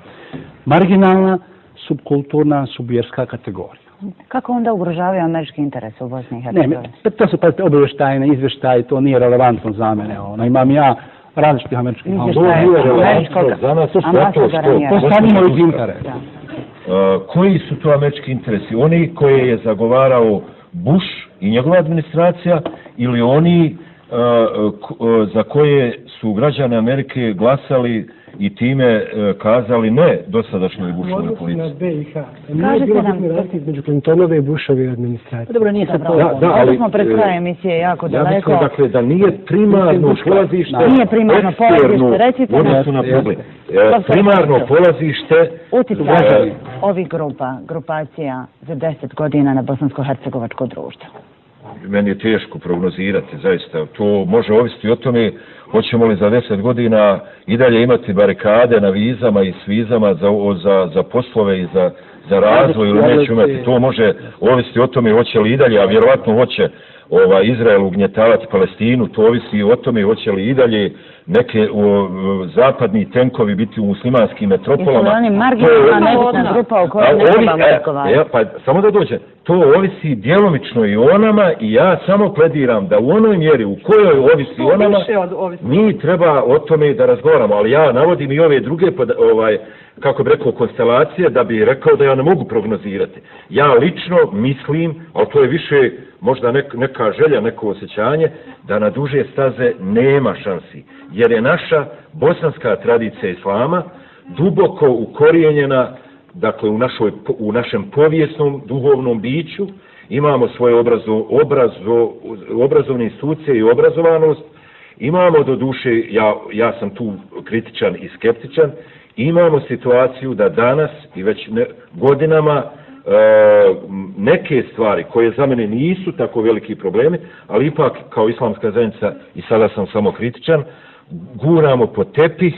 marginalna subkulturna, subjerska kategorija. Kako onda ugrožavaju američki interes u Bosni i Hercegovini? Ne, to su pa obještajne izvještaje, to nije relevantno za mene. Ono. Imam ja različitih američkih izvještaje. Za nas to stavimo iz interesa. Eh, koji su to američki interesi? Oni koje je zagovarao Bush i njegova administracija ili oni eh, eh, za koje su građane Amerike glasali i time e, kazali ne dosadašnjoj Bušovoj policiji. Na BiH. Nije bilo bitni rat između Clintonove i Bušove administracije. Dobro, nije se to. Da, da, ali, smo pred krajem emisije jako ja daleko. Ja mislim, dakle, da nije primarno polazište... Nije primarno polazište, recite nam. Odnosno na problem. Primarno polazište... Uticaj ovih grupa, grupacija za deset godina na bosansko-hercegovačko društvo meni je teško prognozirati, zaista. To može ovisiti o tome hoćemo li za deset godina i dalje imati barikade na vizama i s vizama za, za, za poslove i za, za razvoj ili nećemo imati. To može ovisiti o tome hoće li i dalje, a vjerovatno hoće ova, Izrael ugnjetavati Palestinu, to ovisi o tome hoće li i dalje neke o, zapadni tenkovi biti u muslimanskim metropolama. Jesu oni marginalna nebitna grupa u kojoj ne trebamo e, e, pa samo da dođe, to ovisi djelomično i o nama i ja samo plediram da u onoj mjeri u kojoj ovisi o nama, mi treba o tome da razgovaramo, ali ja navodim i ove druge, ovaj, kako bi rekao, konstelacije, da bi rekao da ja ne mogu prognozirati. Ja lično mislim, ali to je više možda neka želja, neko osjećanje, da na duže staze nema šansi. Jer je naša bosanska tradicija islama duboko ukorijenjena dakle u, našoj, u našem povijesnom duhovnom biću, imamo svoje obrazo, obrazo, obrazovne institucije i obrazovanost, imamo do duše, ja, ja sam tu kritičan i skeptičan, imamo situaciju da danas i već ne, godinama e, neke stvari koje za mene nisu tako veliki problemi, ali ipak kao islamska zajednica i sada sam samo kritičan, guramo po tepih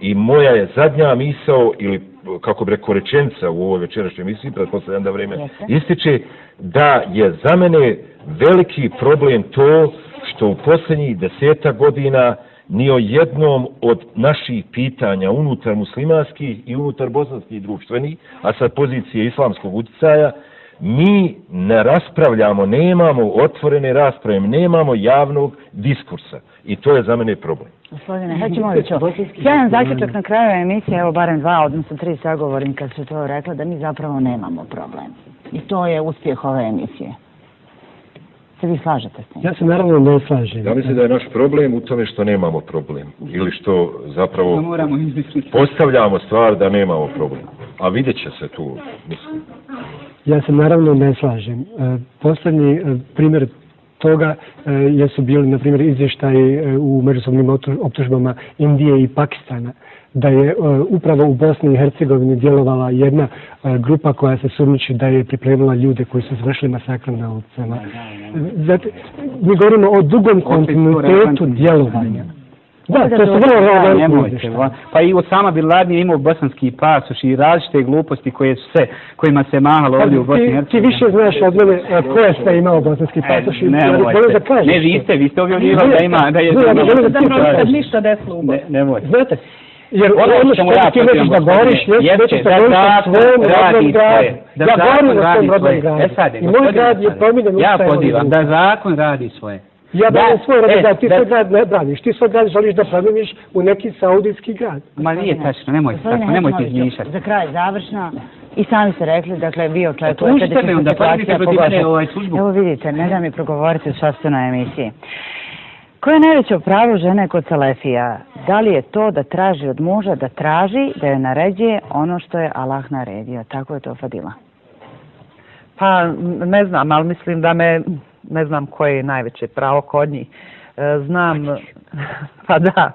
i moja je zadnja misao ili kako bi rekao rečenca u ovoj večerašnjoj emisiji, pretpostavljam da vreme ističe, da je za mene veliki problem to što u posljednjih deseta godina ni o jednom od naših pitanja unutar muslimanskih i unutar bosanskih društvenih, a sa pozicije islamskog utjecaja, mi ne raspravljamo, nemamo otvorene rasprave, nemamo javnog diskursa. I to je za mene problem. Gospodine Hećimoviću, sjajan zaključak na kraju emisije, evo barem dva, odnosno tri sagovornika su to rekla, da mi zapravo nemamo problem. I to je uspjeh ove emisije. Se vi slažete s tim? Ja se naravno ne slažem. Ja mislim da je naš problem u tome što nemamo problem. Ili što zapravo postavljamo stvar da nemamo problem. A vidjet će se tu, mislim. Ja se naravno ne slažem. E, Poslednji e, primjer toga e, jesu bili, na primjer, izvještaji u međusobnim optužbama Indije i Pakistana da je upravo u Bosni i Hercegovini djelovala jedna grupa koja se sumniči da je pripremila ljude koji su završili masakrom na ovcama. Zato, mi govorimo o dugom kontinuitetu djelovanja. Da, to su vrlo relevantni Pa i Osama Bin Laden je imao bosanski pasoš i različite gluposti koje su se, kojima se mahalo ovdje u Bosni i Hercegovini. Ti više znaš od mene ko je sve imao bosanski e, pasoš. Ne, ne, ne, vi ste, vi ste objavljivali da ima, da je... Ne, ne, ne, ne, ne, ništa desno u Bosni. Ne, ne, Znate, Jer ono što ja ti nećeš da govoriš, nećeš da govoriš o svom rodnom gradu. Ja govorim o svom rodnom gradu. I moj grad je promijenjen Ja pozivam da zakon radi svoje. Ja branim da, svoj rodni e, grad, ti svoj grad ne braniš. Ti svoj grad želiš da promijeniš u neki saudijski grad. Ma nije tačno, nemojte tako, nemojte izmišljati. Za kraj, završno. I sami ste rekli, dakle, vi očekujete da će se situacija pogoršati. Ovaj Evo vidite, ne da mi progovorite u sobstvenoj emisiji. Koje je najveće pravo žene kod Selefija? Da li je to da traži od muža da traži, da je naređuje ono što je Allah naredio? Tako je to Fadila. Pa ne znam, ali mislim da me, ne znam koje je najveće pravo kod njih. E, znam, pa da,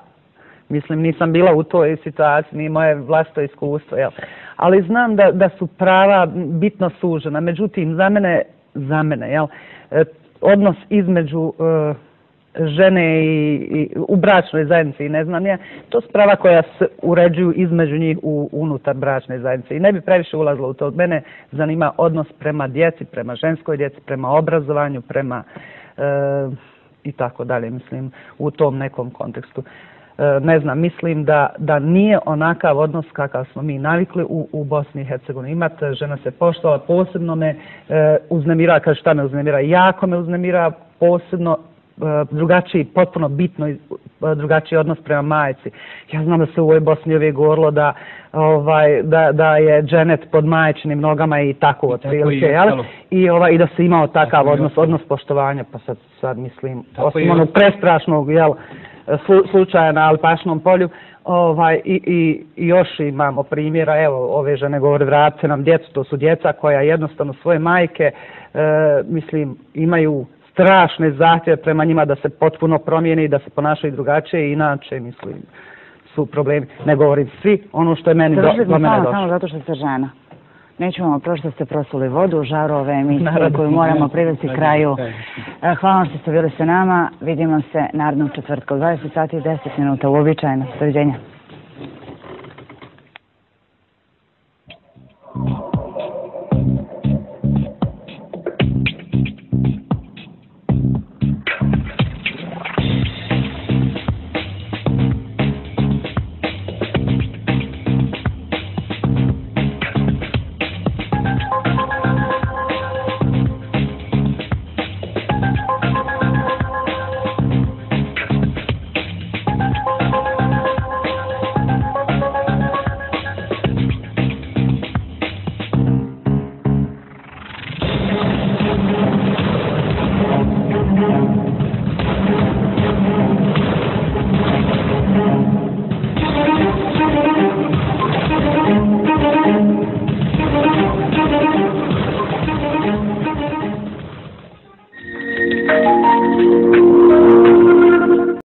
mislim nisam bila u toj situaciji, ni moje vlasto iskustvo, jel? ali znam da, da su prava bitno sužena. Međutim, za mene, za mene, jel, e, odnos između e, žene i, i u bračnoj zajednici i ne znam ja, to su prava koja se uređuju između njih u, unutar bračne zajednice i ne bi previše ulazilo u to. Mene zanima odnos prema djeci, prema ženskoj djeci, prema obrazovanju, prema e, i tako dalje, mislim, u tom nekom kontekstu. E, ne znam, mislim da, da nije onakav odnos kakav smo mi navikli u, u Bosni i Hercegovini. Imate, žena se poštova, posebno me e, uznemira, kaže šta me uznemira, jako me uznemira, posebno drugačiji, potpuno bitno e, drugačiji odnos prema majici. Ja znam da se u ovoj Bosni uvijek govorilo da, ovaj, da, da je dženet pod majčinim nogama i tako od prilike, jel? I, ovaj, I da se imao takav odnos, odnos poštovanja, pa sad, sad mislim, tako osim onog prestrašnog, jel, slu, slučaja na Alpašnom polju, ovaj, i, i, i još imamo primjera, evo, ove žene govore, vratite nam djecu, to su djeca koja jednostavno svoje majke, e, mislim, imaju strašne zahtjeve prema njima da se potpuno promijene i da se ponašaju drugačije i inače, mislim, su problemi. Ne govorim svi ono što je meni do, do mene došlo. samo zato što ste žena. Nećemo vam prošli ste prosuli vodu, žarove, emisije koju moramo privesti kraju. E, hvala vam što ste bili sa nama. Vidimo se narednog četvrtka u 20 sati i 10 minuta. Uobičajeno. Sviđenja. Thank you.